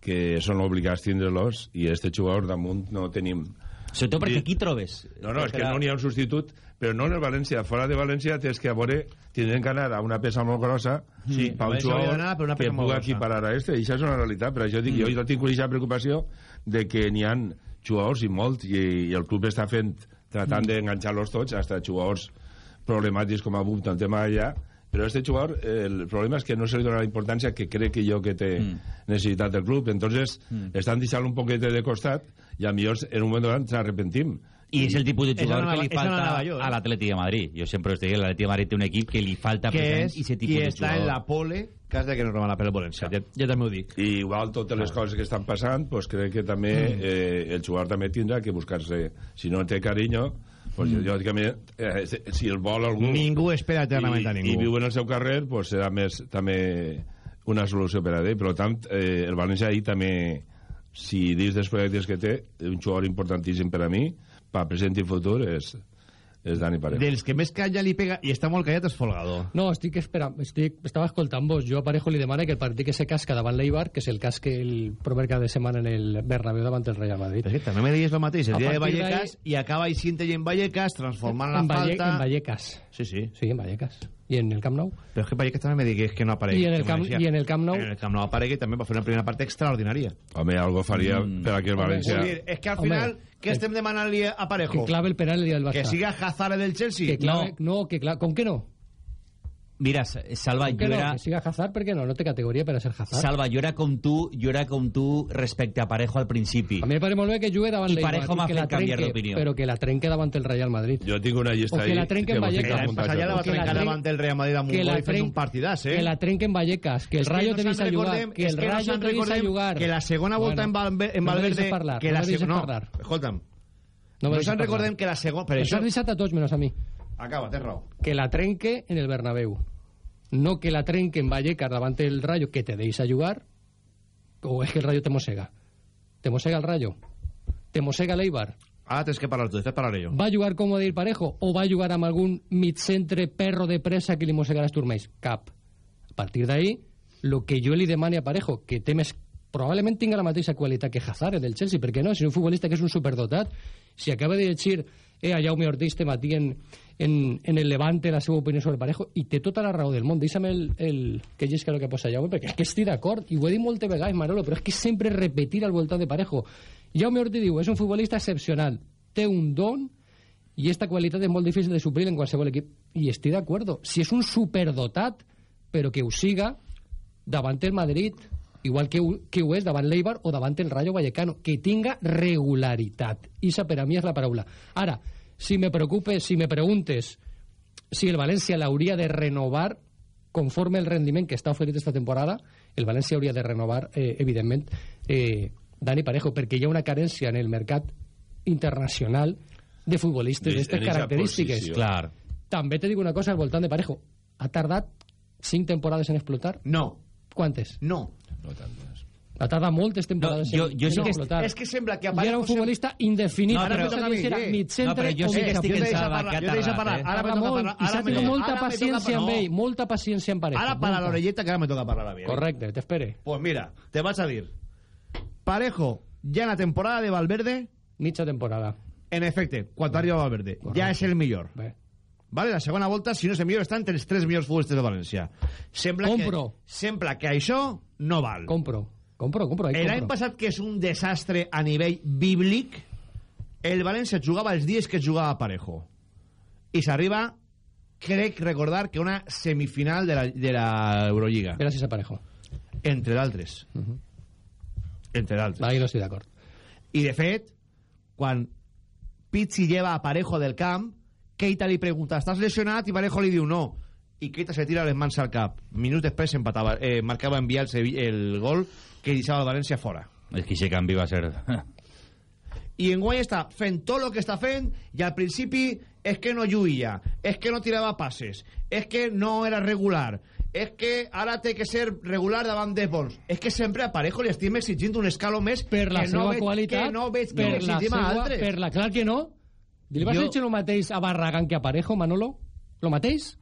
que són obligats a tindre-los i este jugador damunt no tenim sobretot perquè aquí trobes no, no, és que no n'hi ha un substitut però no en el València, fora de València tens que a veure, tindrem que anar a una peça molt grossa Sí, per un jugador per una que pugui equiparar a este i això és una realitat, per això dic, Mm. jo ja tinc aquesta preocupació de que n'hi ha jugadors i molts i, i el club està fent tratant Mm. d'enganxar-los tots hasta jugadors problemàtics com a Bump el tema allà però este jugador, eh, el problema és que no se li dona la importància que crec que jo que té Mm. necessitat del club, entonces estan deixant un poquet de costat i a millor en un moment donat ens arrepentim. I és el tipus de jugador no que li no falta anava jo, eh? a l'Atleti de Madrid. Jo sempre us dic, l'Atleti de Madrid té un equip que li falta que precisament és i ese tipus de està jugador en la pole cas de que no roba la pel València. Jo, jo també ho dic. I igual totes les coses que estan passant pues crec que també Mm. eh, el jugador també tindrà que buscar-se si no té carinyo pues Mm. lògicament eh, si- si el vol algú ningú espera eternament i, a ningú i viu en el seu carrer pues serà més també una solució per a ell per tant eh, el València ahir també si dins dels projectes que té un jugador importantíssim per a mi per present i futur és, és Dani Parejo dels que més calla li pega i està molt callat és Folgado No, estic esperant, estic, estava escoltant vos. Jo a Parejo li demana que el partit que se casca davant l'Eibar, que és el cas que el proper cada de setmana en el Bernabéu davant el Real Madrid. Però és que també me deies el mateix el A dia de Vallecas i acaba eixint ell en Vallecas transformant la en, Valle, falta en Vallecas. sí, sí Sí, en Vallecas. I en el Camp Nou. però és que Vallecas també me digués que no aparegui I en el que Camp- i en el Camp Nou? en el Camp Nou aparegui i també va fer una primera part extraordinària home, algo faria Mm. per a que el València dir, és que al Home, final què estem demanant-li a Parejo? Que clave el penal el dia del Barça. que siga Hazard del Chelsea Que clave, no. que clave, com que no? Mira, Salva, Com que jo no? era Que siga Hazard, per què no? No té categoria per a ser Hazard. Salva, jo era com tu, jo era com tu respecte a Parejo al principi. A mi em pare molt bé que jugui davant I l'Eibar Parejo m'ha que fet la canviar trenque, d'opinió. Però que la trenque davant el Real Madrid. jo tinc una llista O que ahí la trenquen vos Vallecas. tinc l'any apuntat passat ja la va això. Que la trencar tren- davant del Real Madrid amb un que la gol i fent tren- un partidàs, eh? Que la trenquen Vallecas, que el És Rayo no te se'n deixa recordem- jugar, que és el no Rayo se'n te deixa recordem jugar. que la segona volta en, Valve- en no me Valverde deixes parlar, que no la me deixes segona parlar. escolta'm No no, me no deixes se'n parlar. recordem que la segona per Els això has deixat a tots menys a mi. Acaba, té raó Que la trenque en el Bernabéu. No que la trenque en Vallecas davant el Rayo, que te deixa jugar, o és que el Rayo te mossega. Te mossega el Rayo. Te mossega l'Eibar. ara tens que parlar tu, després parlaré jo Va jugar com ho dir Parejo o va jugar amb algun mitcentre perro de pressa que li mossegarà els turmells? Cap. A partir d'ahí, lo que jo li demani a Parejo, que té més probablement tinga la mateixa qualitat que Hazard del Chelsea, perquè no? Si un futbolista que és un superdotat, si acaba de llegir eh, a Jaume Ortiz te matí en, en, el Levante la seva opinió sobre Parejo, i té tota la raó del món. Deixa'm el, el que llegeix el que posa Jaume, perquè és que estic d'acord, i ho he dit moltes vegades, Manolo, però és que sempre repetir al voltant de Parejo. Jaume Ortiz diu, és un futbolista excepcional. té un don i esta qualitat és molt difícil de suplir en qualsevol equip. I estic d'acord. Si és un superdotat, però que ho siga davant el Madrid, igual que, ho- que ho és davant l'Eibar o davant el Rayo Vallecano, que tinga regularitat. Esa per a mi és la paraula. Ara, si me preocupes, si me preguntes si el València l'hauria de renovar conforme el rendiment que està oferit esta temporada, el València hauria de renovar, eh, evidentment, eh, Dani Parejo, perquè hi ha una carència en el mercat internacional de futbolistes De- d'aquestes característiques. posició. Clar. També te dic una cosa al voltant de Parejo. Ha tardat cinc temporades en explotar? No. Quantes? No. No tantes. Ha tardat moltes temporades No, jo- jo sí que- explotar. És que sembla que I era un futbolista indefinit. No, Ara però- sabia si era eh. mig centre No, però jo sí que estic en deixa Salva, que ha tardat, parlar. eh? Ara me toca parlar. i s'ha Ara me tingut toca- molta ara paciència amb ell, molta paciència amb Parejo. Ara para l'orelleta que ara me toca parlar a mi. Correcte, t'espere. Pues mira, te vas a dir. Parejo, ya en la temporada de Valverde, Mitja temporada. en efecte, quan arriba Valverde, ja és el millor. Bé. Vale, la segona volta, si no és el millor, està entre els tres millors futbolistes de València. Sembla Compro. Que, sembla que això no val. Compro. Compro, compro. ahí L'any passat, que és un desastre a nivell bíblic, el València jugava els dies que jugava Parejo. I s'arriba, crec recordar, que una semifinal de la, de la Eurolliga. Gràcies a Parejo. Entre d'altres. Entre d'altres. Ahí no estic d'acord. I, de fet, quan Pizzi lleva a Parejo del camp, Keita li pregunta, ¿estás lesionat? I Parejo li diu no. I Keita se tira les mans al cap. Minuts després empatava, eh, marcava enviar el, el gol que deixava el València fora. És que aquest canvi va ser... [laughs] I en guany està fent tot el que està fent i al principi és que no lluïa, és que no tirava passes, és que no era regular, és que ara té que ser regular davant de bons. És que sempre a Parejo li estem exigint un escalo més Per la que no seva veig, qualitat, que no veig que per li la exigim a seva- altres. Per la, clar que no. Li vas Jo- dir el mateix a Barragán que a Parejo, Manolo? Lo mateix?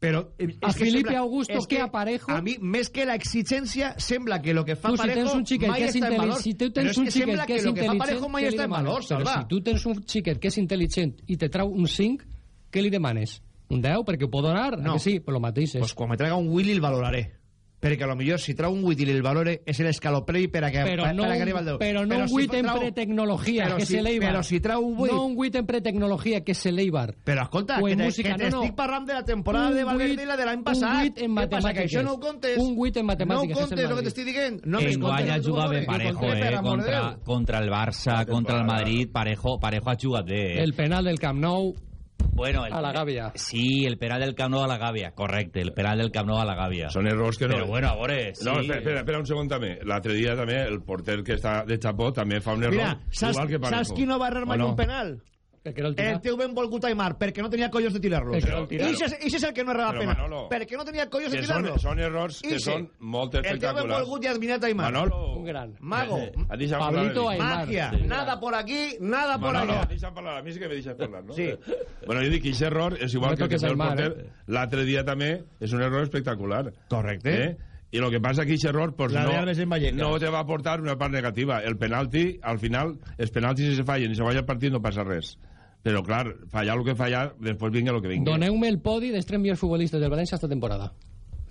Però, eh, A és que Felipe sembla- Augusto és que a Parejo- A mi, més que la exigència, sembla que lo que fa Tu, si Parejo tens un xiquet mai que és està en valor. si tu tens és un que xiquet sembla que és lo que fa intel·ligent, Parejo mai què li està en demanes? valor, Però Salva. si tu tens un xiquet que és intel·ligent i te trau un 5, què li demanes? Un 10, perquè ho pot donar? No. Que sí, però el mateix és. Pues quan me traiga un Willy el valoraré. Perquè a lo millor si trau un WIT i el valore és l'escaló previ per a que, però per, no, per a que un- arriba al 10. però no un si 8 en trau- pretecnologia, però que si, és l'Eibar. Però si trau un 8... No un 8 en pretecnologia, que és l'Eibar. Però escolta, que, en te, música, que no, no. t'estic parlant de la temporada Un de Valverde i la de l'any un passat. vuit en Què passa, que això matemàtiques. no ho comptes? Un vuit en matemàtiques, No el comptes, el que t'estic dient. No en m'escoltes, guany ha no jugat bé Parejo, eh? Contra, contra el Barça, contra el Madrid, Parejo, Parejo ha jugat bé. eh? El penal del Camp Nou Bueno, el, a la gàbia. Sí, el penal del Camp Nou a la gàbia, correcte, el penal del Camp Nou a la gàbia. Són errors que no... Però bueno, a veure, sí. No, espera, espera, espera un segon també. L'altre dia també el porter que està de Chapó també fa un error. Mira, saps, igual que Parejo. saps qui no va errar mai ¿O no? un penal? El que no el El tira. teu ben volgut Aymar, perquè no tenia collos de tirar-los. El que no el tira. Ix és, ix és el que no erra la Però, pena. Manolo, perquè no tenia collos de Que són, errors que Ixe. són molt El teu ben espectaculars. volgut i admirat Aymar. Manolo. Un gran. Mago. Pablito parlar a mi. Aymar. Magia. Sí. Nada por aquí, nada por Manolo, allá. deixa'm parlar. A mi sí que me deixes parlar, no? Sí. Bueno, jo dic que aquest error és igual No que el que toques fa el porter eh? l'altre dia també, és un error espectacular. Correcte. Eh? I el que passa aquest error pues, La no, no te va aportar una part negativa. El penalti, al final, els penaltis si se fallen i se vaya el partit no passa res. Però, clar, fallar el que fallar, després vinga el que vingui. Doneu-me el podi dels tres millors futbolistes del València esta temporada.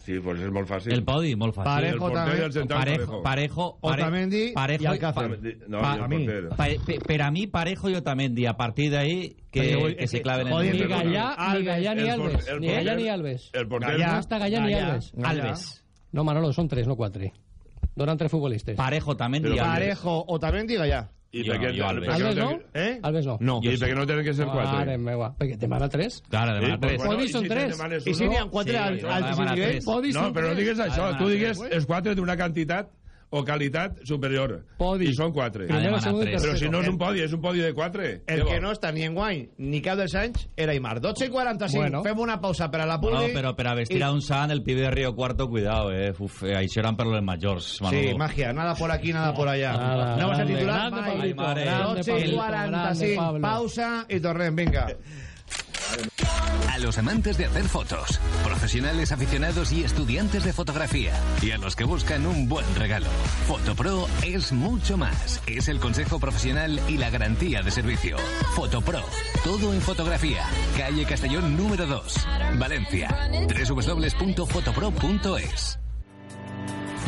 Sí, pues és molt fàcil. El podi, molt fàcil. Parejo el porter també. i el central Parejo, Parejo, Pare- Otamendi Parejo, i Alcácer. No, Pa- a mi. Pa, pe- per a mi, Parejo i Otamendi, a partir d'ahí, que, Perquè, que se claven en Ni el... perdona. Gallà, ni Gallà ni Alves. el Ni Gallà ni Alves. El porter... No està Gallà ni. Alves. Alves. No, Manolo, són tres, no quatre. Donen tres futbolistes. Parejo, i Però Alves. Parejo. I Jo per què, no, jo Alves. per què Alves no? tenen- Eh? Alves no. No. I per què no tenen que ser quatre? Mare meva. Perquè demana tres. Claro, demana Sí, tres. pues Podi i són si tres. te I si n'hi ha quatre Sí, al, no, al demana nivell? tres. Podi No, però no tres. digues això. Tu demana digues tres. els quatre d'una quantitat o qualitat superior. Podi. I són quatre. Tres. Però si no és un podi, és un podi de quatre. El que no està ni en guany ni cap dels anys era Aymar. 12 i 45. Bueno. Fem una pausa per a la No, publi. però per a vestir I- a un sant, el pibe de Río Cuarto, cuidado, eh. Uf, eh, això eren per los majors, Manolo. Sí, magia. Nada por aquí, nada por allá. Nada, no vas a titular grande, mai. Eh. grande, 12 i Pablito, 45. grande, Pablo. Pausa i tornem. Vinga. A los amantes de hacer fotos, profesionales aficionados y estudiantes de fotografía, y a los que buscan un buen regalo. Fotopro es mucho más. Es el consejo profesional y la garantía de servicio. Fotopro, todo en fotografía. Calle Castellón número 2, Valencia. www.fotopro.es.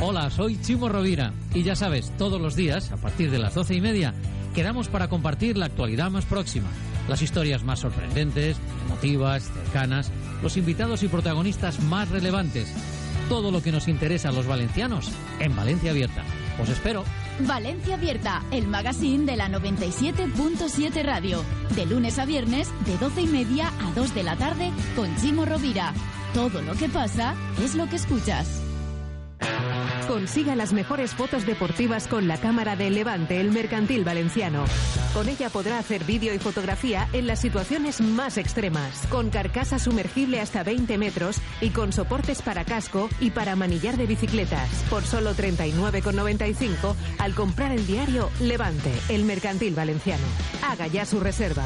Hola, soy Chimo Rovira y ya sabes, todos los días, a partir de las doce y media, quedamos para compartir la actualidad más próxima, las historias más sorprendentes, emotivas, cercanas, los invitados y protagonistas más relevantes, todo lo que nos interesa a los valencianos en Valencia Abierta. Os espero. Valencia Abierta, el magazine de la 97.7 Radio. De lunes a viernes, de 12 y media a 2 de la tarde, con Chimo Rovira. Todo lo que pasa es lo que escuchas. Consiga las mejores fotos deportivas con la cámara de Levante, el mercantil valenciano. Con ella podrá hacer vídeo y fotografía en las situaciones más extremas, con carcasa sumergible hasta 20 metros y con soportes para casco y para manillar de bicicletas. Por solo 39,95 al comprar el diario Levante, el mercantil valenciano. Haga ya su reserva.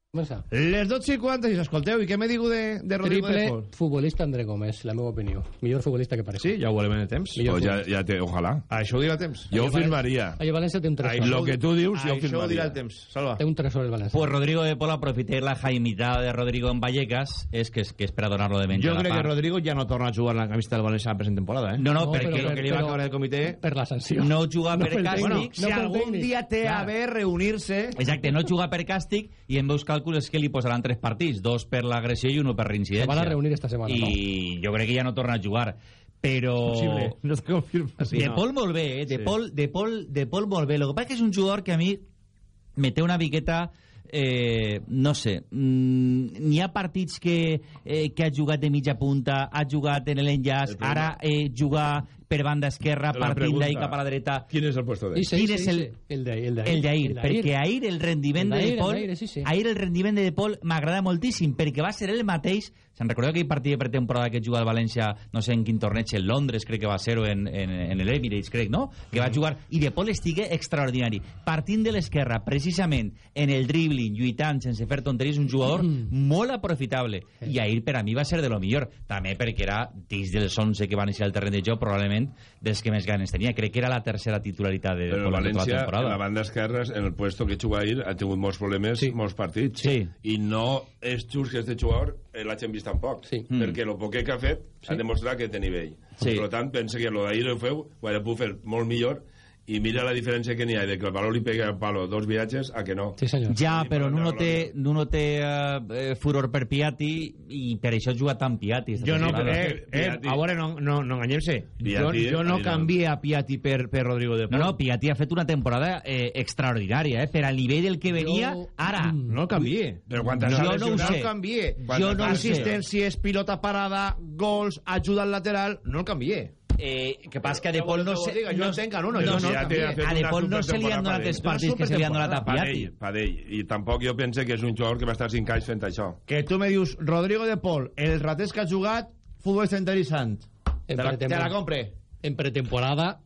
Les 12 i 40, si s'escolteu, i què me digu de, de Rodrigo Triple de Paul? futbolista André Gómez, la meva opinió. Millor futbolista que pareix. Sí, ja ho veurem en el temps. Millor Pues ja, futbolista. ja té, ojalà. Això ho dirà el temps. Jo ho firmaria. Ahí València té un tresor. Lo que tu dius, jo ho Això ho dirà firmaria. el temps. Salva. Té un tresor el València. Pues Rodrigo de Pol aprofitar la jaimitada de Rodrigo en Vallecas és que, és que és per a donar-lo de menys Jo crec que. Rodrigo ja no torna a jugar en la camiseta del València la present temporada, eh? No, no, No, perquè però- Lo que li va però- acabar el comitè... Per la sanció. no juga per càstig. tècnic. Si No pel algun tècnic. dia té a Clar. bé reunir-se... Exacte, no juga per càstig i en veus càlculs que li posaran tres partits, dos per l'agressió i uno per reincidència. Se van a reunir esta setmana, I jo crec que ja no torna a jugar. Però... Possible. No es confirma. de Paul molt bé, eh? De, Sí. Paul, de, Paul, de Paul molt bé. Lo que passa que és un jugador que a mi me té una miqueta eh, no sé mm, n'hi ha partits que, eh, que ha jugat de mitja punta ha jugat en l'enllaç El ara eh, jugar per banda esquerra La partint pregunta, cap a la dreta ¿Quién es el puesto ahí? sí, Quin sí, és sí, el- sí. el d'ahir? El d'ahir. el d'ahir, El d'ahir. perquè ahir el rendiment El de d'ahir, De Paul, el d'ahir, sí, sí. ahir el rendiment de De Paul m'agrada moltíssim, perquè va ser el mateix, se'n recordeu aquell partit de pretemporada que juga al València, no sé en quin torneig, en Londres, crec que va ser, o en, en, en l'Emirates, crec, no? Que va jugar, i De Paul estigui extraordinari. Partint de l'esquerra, precisament, en el dribbling, lluitant, sense fer tonteries, un jugador molt aprofitable. I ahir, per a mi, va ser de lo millor. També perquè era, dins dels 11 que van iniciar el terreny de joc, probablement dels que més ganes tenia. Crec que era la tercera titularitat de De Però el tota València, temporada. la banda esquerra, en el puesto que juga ahir, ha tingut molts problemes, Sí. molts partits. Sí. I no és just que este jugador eh, l'hagin vist tampoc. Sí. Perquè el poquet que ha fet ha demostrat que té nivell. Sí. Per tant, pensa que lo d'ahir ho feu, ho ha de fer molt millor i mira la diferència que n'hi ha de que el valor li pega al palo dos viatges a que no. Sí, senyor. Ja, Sí, però per Nuno té, Nuno té eh, furor per Piatti i per això juga tant Piatti. Jo no, eh, eh, a veure, no, no, no enganyem-se. Jo, Piatti, jo no ahir no. canvié a Piatti per, per Rodrigo de No, Paul. no, Piatti ha fet una temporada eh, extraordinària, eh? Per al nivell del que venia, Jo- ara. No el canvié. Però quantes Jo ha no ho sé. el canvié. Jo no ho sé. Assistències, pilota parada, gols, ajuda al lateral, no el canvié. Eh, que passa que a De Paul no se... Diga, jo entenc no el té- ha canvié. fet A De una Paul no se li han donat els partits que se li han donat a Piatti. ell, per ell. I tampoc jo pense que és un jugador que va estar cinc anys fent això. Que tu me dius, Rodrigo de Paul, el ratès que ha jugat, futbolista interessant. Te En la, te la compre. En pretemporada,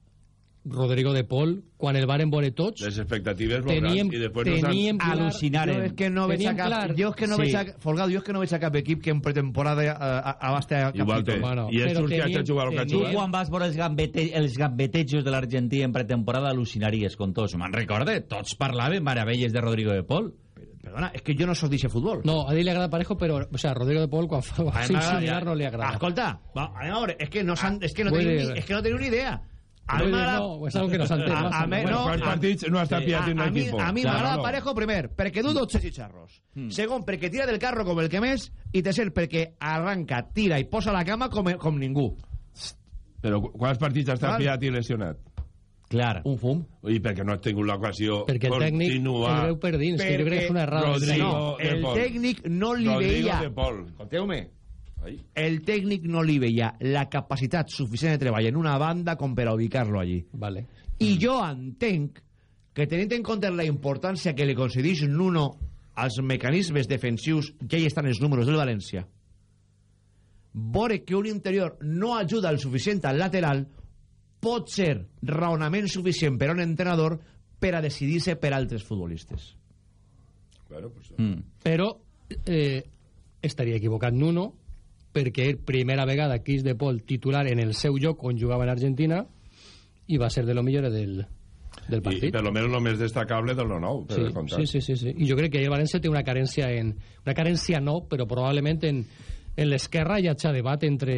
Rodrigo de Paul, quan el varen veure tots, Les expectatives molt teníem, grans i després no s'han... teníem clar, Al·lucinaren. Jo és que no veig a cap, clar. jo és que no Sí. veig a, Folgado, jo és que no veig a cap equip que en pretemporada eh, abaste a cap Igual títol. Bueno, I és que has de jugar el que ha Tu, quan vas veure els, gambete, els gambetejos de l'Argentí en pretemporada, al·lucinaries con tots. Me'n recorde? Tots parlaven meravelles de Rodrigo de Paul. Perdona, és que jo no soc d'eixe futbol. No, a ell li agrada Parejo, però, o sea, Rodrigo de Paul, quan fa algo A així mi m'agrada- similar, no li agrada. Escolta, va, a veure, és que no, s'han- és que no, teniu, ni, és que no teniu ni idea. A mi m'agrada- no, és algo que no s'entén A- a no, partits no ha estat Sí. en un a mi, equip? a mi Claro, m'agrada no. Parejo, primer, perquè du 12 xicharros. Mm. Segon, perquè tira del carro com el que més, i tercer, perquè arranca, tira i posa la cama com, com ningú. Però qu- quants partits Val. pillat i lesionat? Clar. Un fum. I perquè no has tingut l'ocasió Perquè el tècnic continuar. el veu per dins, que jo crec que és una errada. Rodrigo No, el tècnic no li Rodrigo veia... de Paul. Escolteu-me. El tècnic no li veia la capacitat suficient de treball en una banda com per a ubicar-lo allí. Vale. I jo entenc que tenint en compte la importància que li concedeix Nuno als mecanismes defensius, ja hi estan els números del València, veure que un interior no ajuda el suficient al lateral pot ser raonament suficient per a un entrenador per a decidir-se per altres futbolistes. Bueno, pues, Mm. Però eh, estaria equivocat Nuno, perquè és primera vegada que és de Paul titular en el seu lloc on jugava en Argentina i va ser de lo millor del, del I, partit. per lo menos el més destacable del 9 per Sí, sí, sí, sí, sí. I jo crec que el València té una carència en... Una carència no, però probablement en, en l'esquerra hi ha debat entre,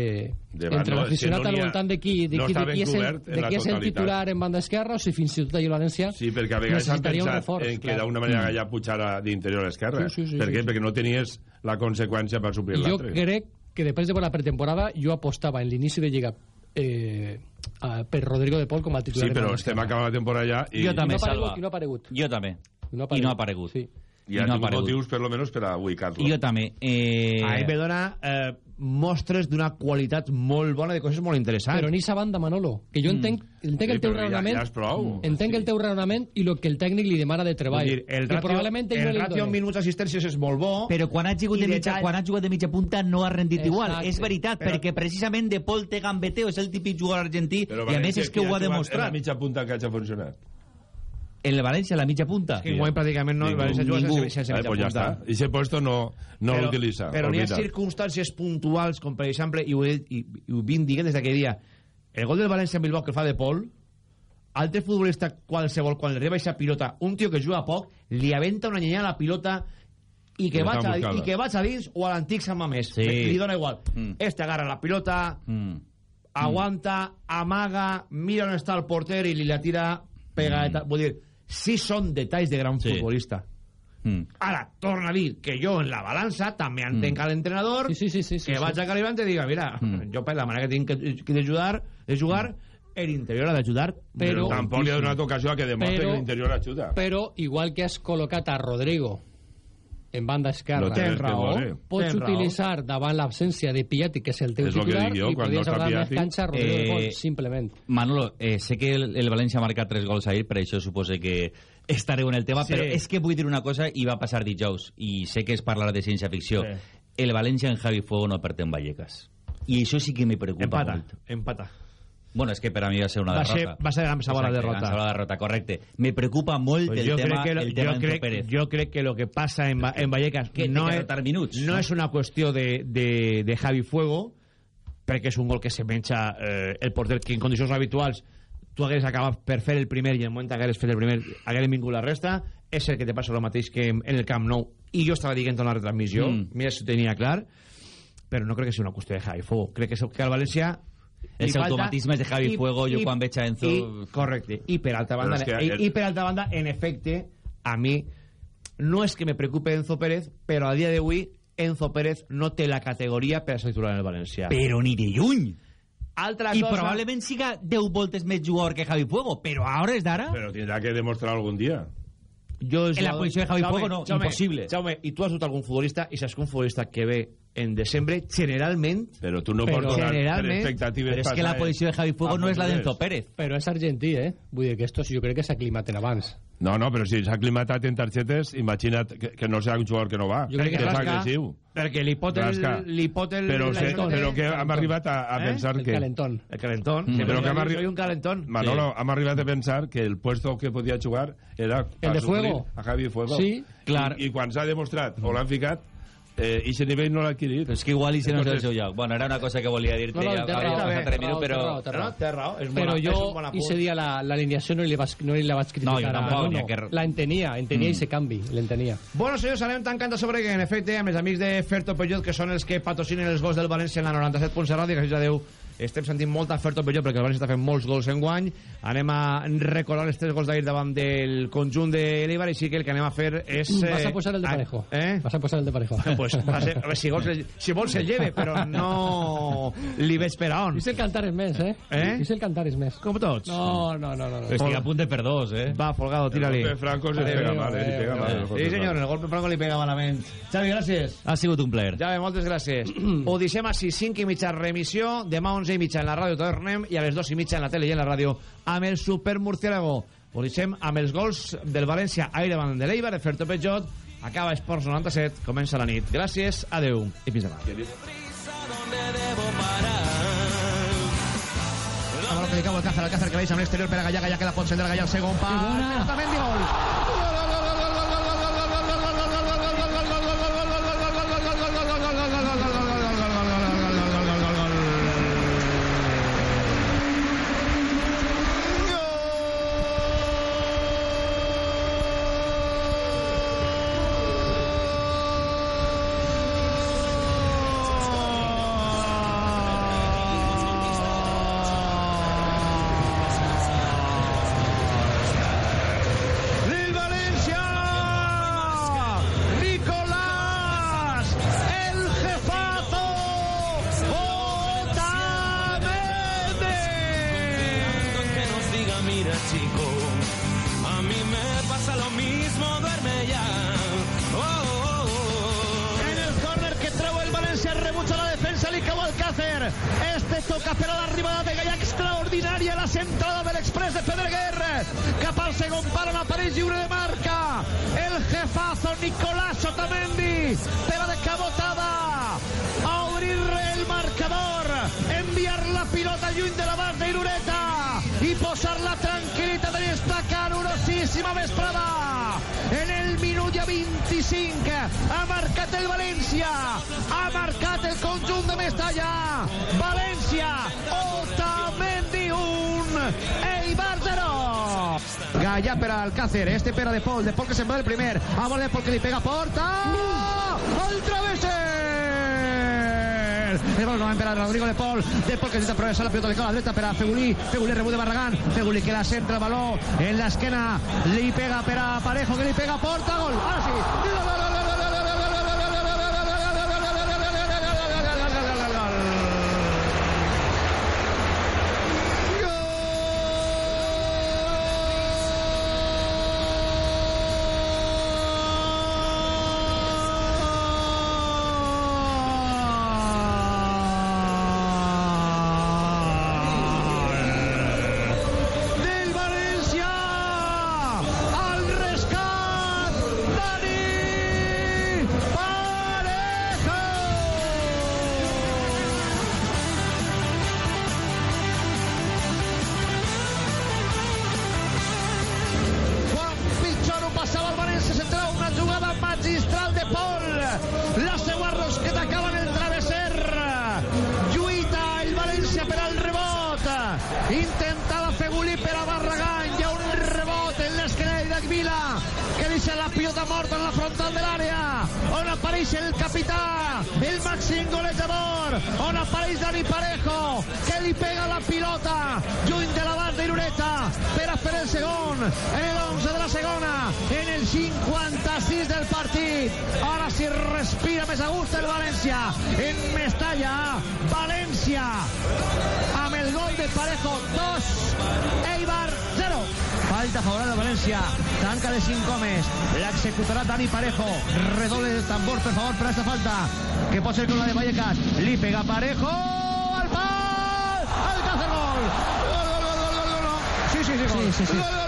Debat, entre no, l'aficionat que no al voltant de qui, de no qui, de qui, és, el, de qui és el titular en banda esquerra o si fins i tot ahir a València Sí, perquè a vegades han pensat reforç, en que d'una manera Mm. Gallà pujara d'interior a esquerra. Sí, sí, sí, per sí, què? sí. Perquè no tenies la conseqüència per suplir I jo l'altre. crec que després de la pretemporada jo apostava en l'inici de Lliga eh, a, per Rodrigo de Pol com a Sí, titular en però estem acabant la temporada ja i... Jo també, I no ha Salva. aparegut, i no ha aparegut. Jo també. I no ha I no ha aparegut. Sí. I I ha no ha tingut aparegut. motius, per lo menos, per a ubicar-lo. Jo també. Eh... Ahí ve dona eh, mostres d'una qualitat molt bona de coses molt interessants. Però ni sa banda, Manolo, que jo Mm. entenc, entenc Sí, el teu ja- raonament, ja és prou. entenc el teu raonament i el que el tècnic li demana de treball. Dir, el que ratio, probablement ell no el li ratio en minuts assistències és molt bo. Però quan has jugat, de mitja, detall- quan has jugat de mitja punta no ha rendit Exacte. igual. És veritat, Però- perquè precisament De Paul té gambeteo, és el típic jugador argentí, Però i a més és que ho ha demostrat. la mitja punta que hagi funcionat. En el València, a la mitja punta. que enguany pràcticament no, el Ningú. València juga Ningú. sense, sense Eh, mitja pues ja punta. està. Ese puesto no, no però, l'utilitza. Però n'hi ha circumstàncies puntuals, com per exemple, i ho, he, i, i ho vinc dient des d'aquell dia, el gol del València en Bilbao que el fa de Pol, altre futbolista qualsevol, quan li arriba aquesta pilota, un tio que juga poc, li aventa una llenyada a la pilota i que, vaig a, i que vaig a dins o a l'antic Sant Mamés. Sí. Li dona igual. Mm. Este agarra la pilota, Mm. aguanta, amaga, mira on està el porter i li la tira pegadeta. Vull dir, sí són detalls de gran Mm. Sí. futbolista. Mm. Ara, torna a dir que jo en la balança també entenc Mm. a l'entrenador Sí, sí, sí, sí, sí, que sí. vaig a calibrant i diga, mira, Mm. jo per la manera que tinc que, que de jugar, de jugar el interior ha d'ajudar Però- Però tampoc li ha donat ocasió a que demostri Però- que l'interior ajuda. Però, igual que has col·locat a Rodrigo en banda esquerra, No té res que raó. veure. pots Tens raó. utilitzar davant l'absència de Piatti, que és el teu És titular, jo, i podries haver més Piatti. canxa Eh, Pol, simplement. Manolo, eh, sé que el, el València ha marcat tres gols ahir, per això suposo que estareu en el tema, Sí. però és que vull dir una cosa i va passar dijous, i sé que es parlarà de ciència-ficció. Sí. El València en Javi Fuego no perd en Vallecas. I això sí que me preocupa empata, molt. empata Bueno, és que per a mi va ser una va derrota. ser, va ser gran sabor la Exacte, derrota gran sabor la derrota, correcte. Me preocupa molt Pues el, tema, que lo, el tema crec, Pérez. crec que lo que pasa en, en Vallecas Que no, rotar minuts, no no? és una qüestió de, de, de Javi Fuego perquè és un gol que se menja eh, el porter que en condicions habituals tu hagués acabat per fer el primer i en el moment que hagués fet el primer hagués vingut la resta és el que te passa el mateix que en, el Camp Nou i jo estava dient en la retransmissió Mm. mira si ho tenia clar però no crec que sigui una qüestió de Javi Fuego crec que, és, que al València Li falta- automatismes de Javi Fuego, jo quan veig a Enzo- i, correcte, i per altra banda que i, el- i per altra banda en efecte a mi no és que me preocupe Enzo Pérez però a dia d'avui Enzo Pérez no té la categoria per a ser titular en el València Però ni de lluny. altra I cosa probablement siga 10 voltes més jugador que Javi Fuego, però a hores d'ara... Però tindrà que demostrar algun dia. jo En la posició de Javi Fuego no, impossible. Jaume, i tu has dut algun futbolista i saps que un futbolista que ve en desembre generalment Però tu no Però- pots donar per expectatives Però és que la posició de Javi Fuego no és la d'Enzo Pérez. Però és argentí, eh? Vull dir que estos jo crec que s'aclimaten abans. No, no, però si s'ha aclimatat en targetes, imagina't que, que no serà un jugador que no va. Jo crec que és rasca, agressiu. perquè li pot el, li pot el, Però, la se, però que hem arribat a, a Eh? pensar El que... calentón. el calentón Mm. sí, Però que hem soy arri- un calentón Manolo, hem arribat a pensar que el puesto que podia jugar era El de Fuego. a Javi Fuego. Sí, clar. I, i quan s'ha demostrat o l'han ficat, eh, i nivell no l'ha adquirit. Però és que igual i si no és el seu lloc. Bueno, era una cosa que volia dir-te. No, no, ja té raó, té raó, té però... raó, té raó. No, és, jo, apunt. ese dia la, la no li, vas, no li la vaig criticar. No, jo tampoc, ha Nuno. que- La entenia, entenia Mm. mm. ese canvi, l'entenia. Bueno, senyors, anem tancant a sobre que, en efecte, amb els amics de Ferto Peugeot, que són els que patrocinen els gols del València en la 97.7 ràdio, que gràcies a Déu estem sentint molta Ferto Peugeot perquè el València està fent molts gols en guany. Anem a recordar els tres gols d'ahir davant del conjunt de l'Eibar, així que el que anem a fer és... Vas a eh, posar el de a- Parejo. Eh? Vas a posar el de Parejo. Pues va a ser, a veure, si, vols, si vols el lleve, però no li veig per on. Dice el cantar és més, eh? Eh? Dice el cantar és més. Com tots. No, no, no, no. no. Estic a punt de per dos, eh? Va, Folgado, tira-li. El golpe franco se pega mal, eh, pega mal, Sí, senyor, el golpe franco li pega malament. Xavi, gràcies. Ha sigut un plaer. Ja bé, moltes gràcies. Ho deixem així, 5 i mitja remissió, demà 11 i mitja en la ràdio tornem i a les 2 i mitja en la tele i en la ràdio amb el Super Murciélago. Ho deixem amb els gols del València ahir davant de l'Eibar, de Ferto Pejot. Acaba Esports 97, comença la nit. Gràcies, adeu i fins demà. Lo que dedicamos Alcácer, Alcácer que veis en el exterior, pero Gallá, Gallá que la pot sender Gallá al segon de gol. Favoles porque le pega Porta. ¡Al través! El gol no va a emperar a Rodrigo de Paul. De Paul que intenta progresar la pelota de la derecha para Fegulí. Fegulí rebute Barragán. Fegulí que la centra, el balón en la esquina. Le pega Pera Parejo que le pega Porta. Gol. Ahora sí. La en la frontal de l'àrea on apareix el capità el màxim golejador on apareix Dani Parejo que li pega la pilota lluny de l'abast d'Irureta per a fer el segon en el 11 de la segona en el 56 del partit ara sí respira més a gust el València en Mestalla València amb el gol de Parejo 2 Eibar 0 falta favorable de València tanca de 5 homes l'executarà Dani Parejo. Redoble de tambor per favor per a esta falta. Que pot ser con la de Vallecas. Li pega Parejo. Al pal. Alcácer gol. Gol gol gol gol gol gol sí sí sí gol. Sí, sí, sí.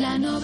La no